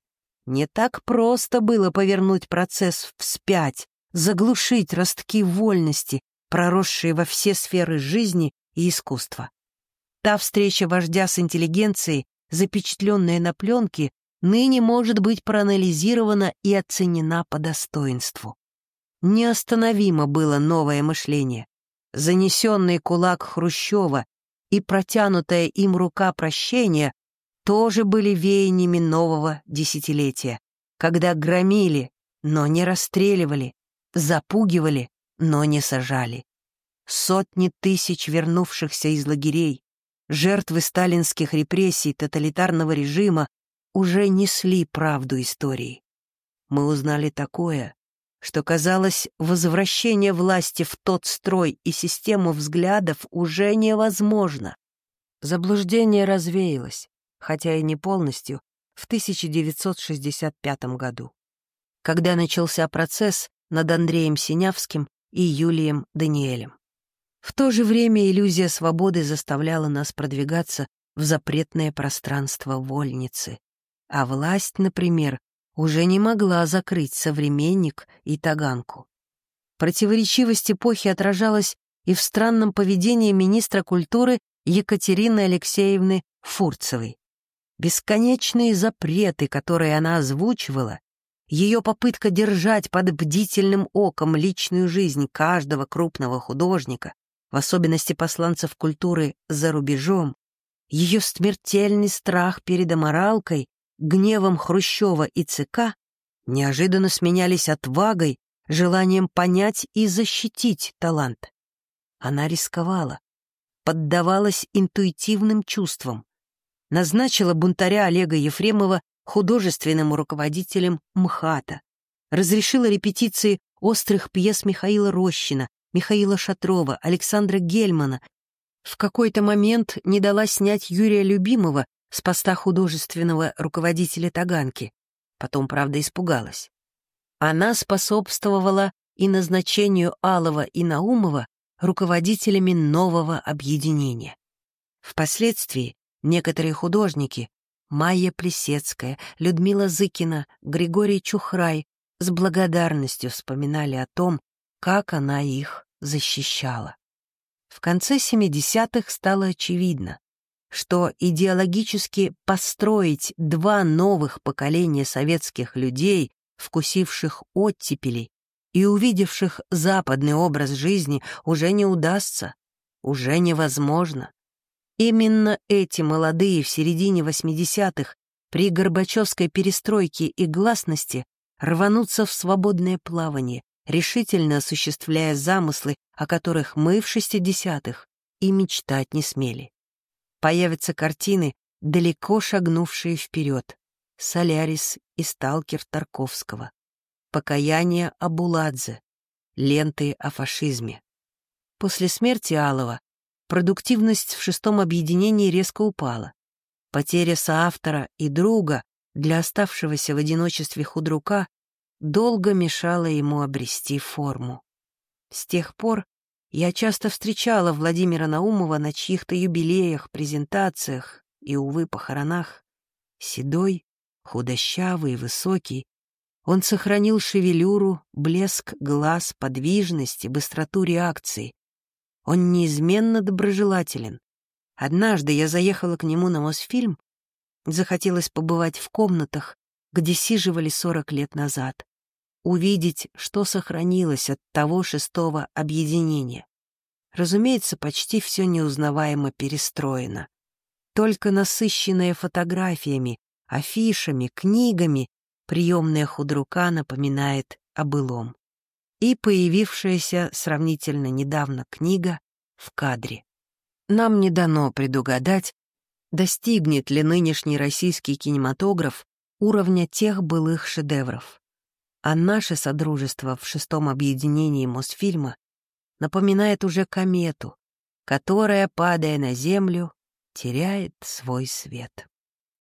не так просто было повернуть процесс вспять, заглушить ростки вольности, проросшие во все сферы жизни и искусства. Та встреча вождя с интеллигенцией, запечатленная на пленке, ныне может быть проанализирована и оценена по достоинству. Неостановимо было новое мышление. Занесенный кулак Хрущева и протянутая им рука прощения тоже были веяниями нового десятилетия, когда громили, но не расстреливали, запугивали, но не сажали. Сотни тысяч вернувшихся из лагерей, жертвы сталинских репрессий тоталитарного режима уже несли правду истории. Мы узнали такое, что казалось, возвращение власти в тот строй и систему взглядов уже невозможно. Заблуждение развеялось, хотя и не полностью, в 1965 году, когда начался процесс над Андреем Синявским и Юлием Даниэлем. В то же время иллюзия свободы заставляла нас продвигаться в запретное пространство вольницы, а власть, например, уже не могла закрыть современник и таганку. Противоречивость эпохи отражалась и в странном поведении министра культуры Екатерины Алексеевны Фурцевой. Бесконечные запреты, которые она озвучивала, ее попытка держать под бдительным оком личную жизнь каждого крупного художника, в особенности посланцев культуры за рубежом, ее смертельный страх перед аморалкой гневом Хрущева и ЦК неожиданно сменялись отвагой, желанием понять и защитить талант. Она рисковала, поддавалась интуитивным чувствам, назначила бунтаря Олега Ефремова художественным руководителем МХАТа, разрешила репетиции острых пьес Михаила Рощина, Михаила Шатрова, Александра Гельмана, в какой-то момент не дала снять Юрия Любимого с поста художественного руководителя Таганки. Потом, правда, испугалась. Она способствовала и назначению Алова и Наумова руководителями нового объединения. Впоследствии некоторые художники Майя Плесецкая, Людмила Зыкина, Григорий Чухрай с благодарностью вспоминали о том, как она их защищала. В конце 70-х стало очевидно, что идеологически построить два новых поколения советских людей, вкусивших оттепели и увидевших западный образ жизни, уже не удастся, уже невозможно. Именно эти молодые в середине 80-х при Горбачевской перестройке и гласности рванутся в свободное плавание, решительно осуществляя замыслы, о которых мы в 60-х и мечтать не смели появятся картины, далеко шагнувшие вперед. «Солярис» и «Сталкер» Тарковского. «Покаяние Абуладзе», ленты о фашизме. После смерти Алова продуктивность в шестом объединении резко упала. Потеря соавтора и друга для оставшегося в одиночестве худрука долго мешала ему обрести форму. С тех пор я часто встречала Владимира Наумова на чьих-то юбилеях, презентациях и, увы, похоронах. Седой, худощавый, высокий, он сохранил шевелюру, блеск глаз, подвижность и быстроту реакции. Он неизменно доброжелателен. Однажды я заехала к нему на Мосфильм, захотелось побывать в комнатах, где сиживали сорок лет назад увидеть, что сохранилось от того шестого объединения. разумеется, почти все неузнаваемо перестроено. Только насыщенная фотографиями, афишами, книгами приемная худрука напоминает о былом. И появившаяся сравнительно недавно книга в кадре. Нам не дано предугадать, достигнет ли нынешний российский кинематограф уровня тех былых шедевров. А наше содружество в шестом объединении Мосфильма напоминает уже комету, которая, падая на Землю, теряет свой свет.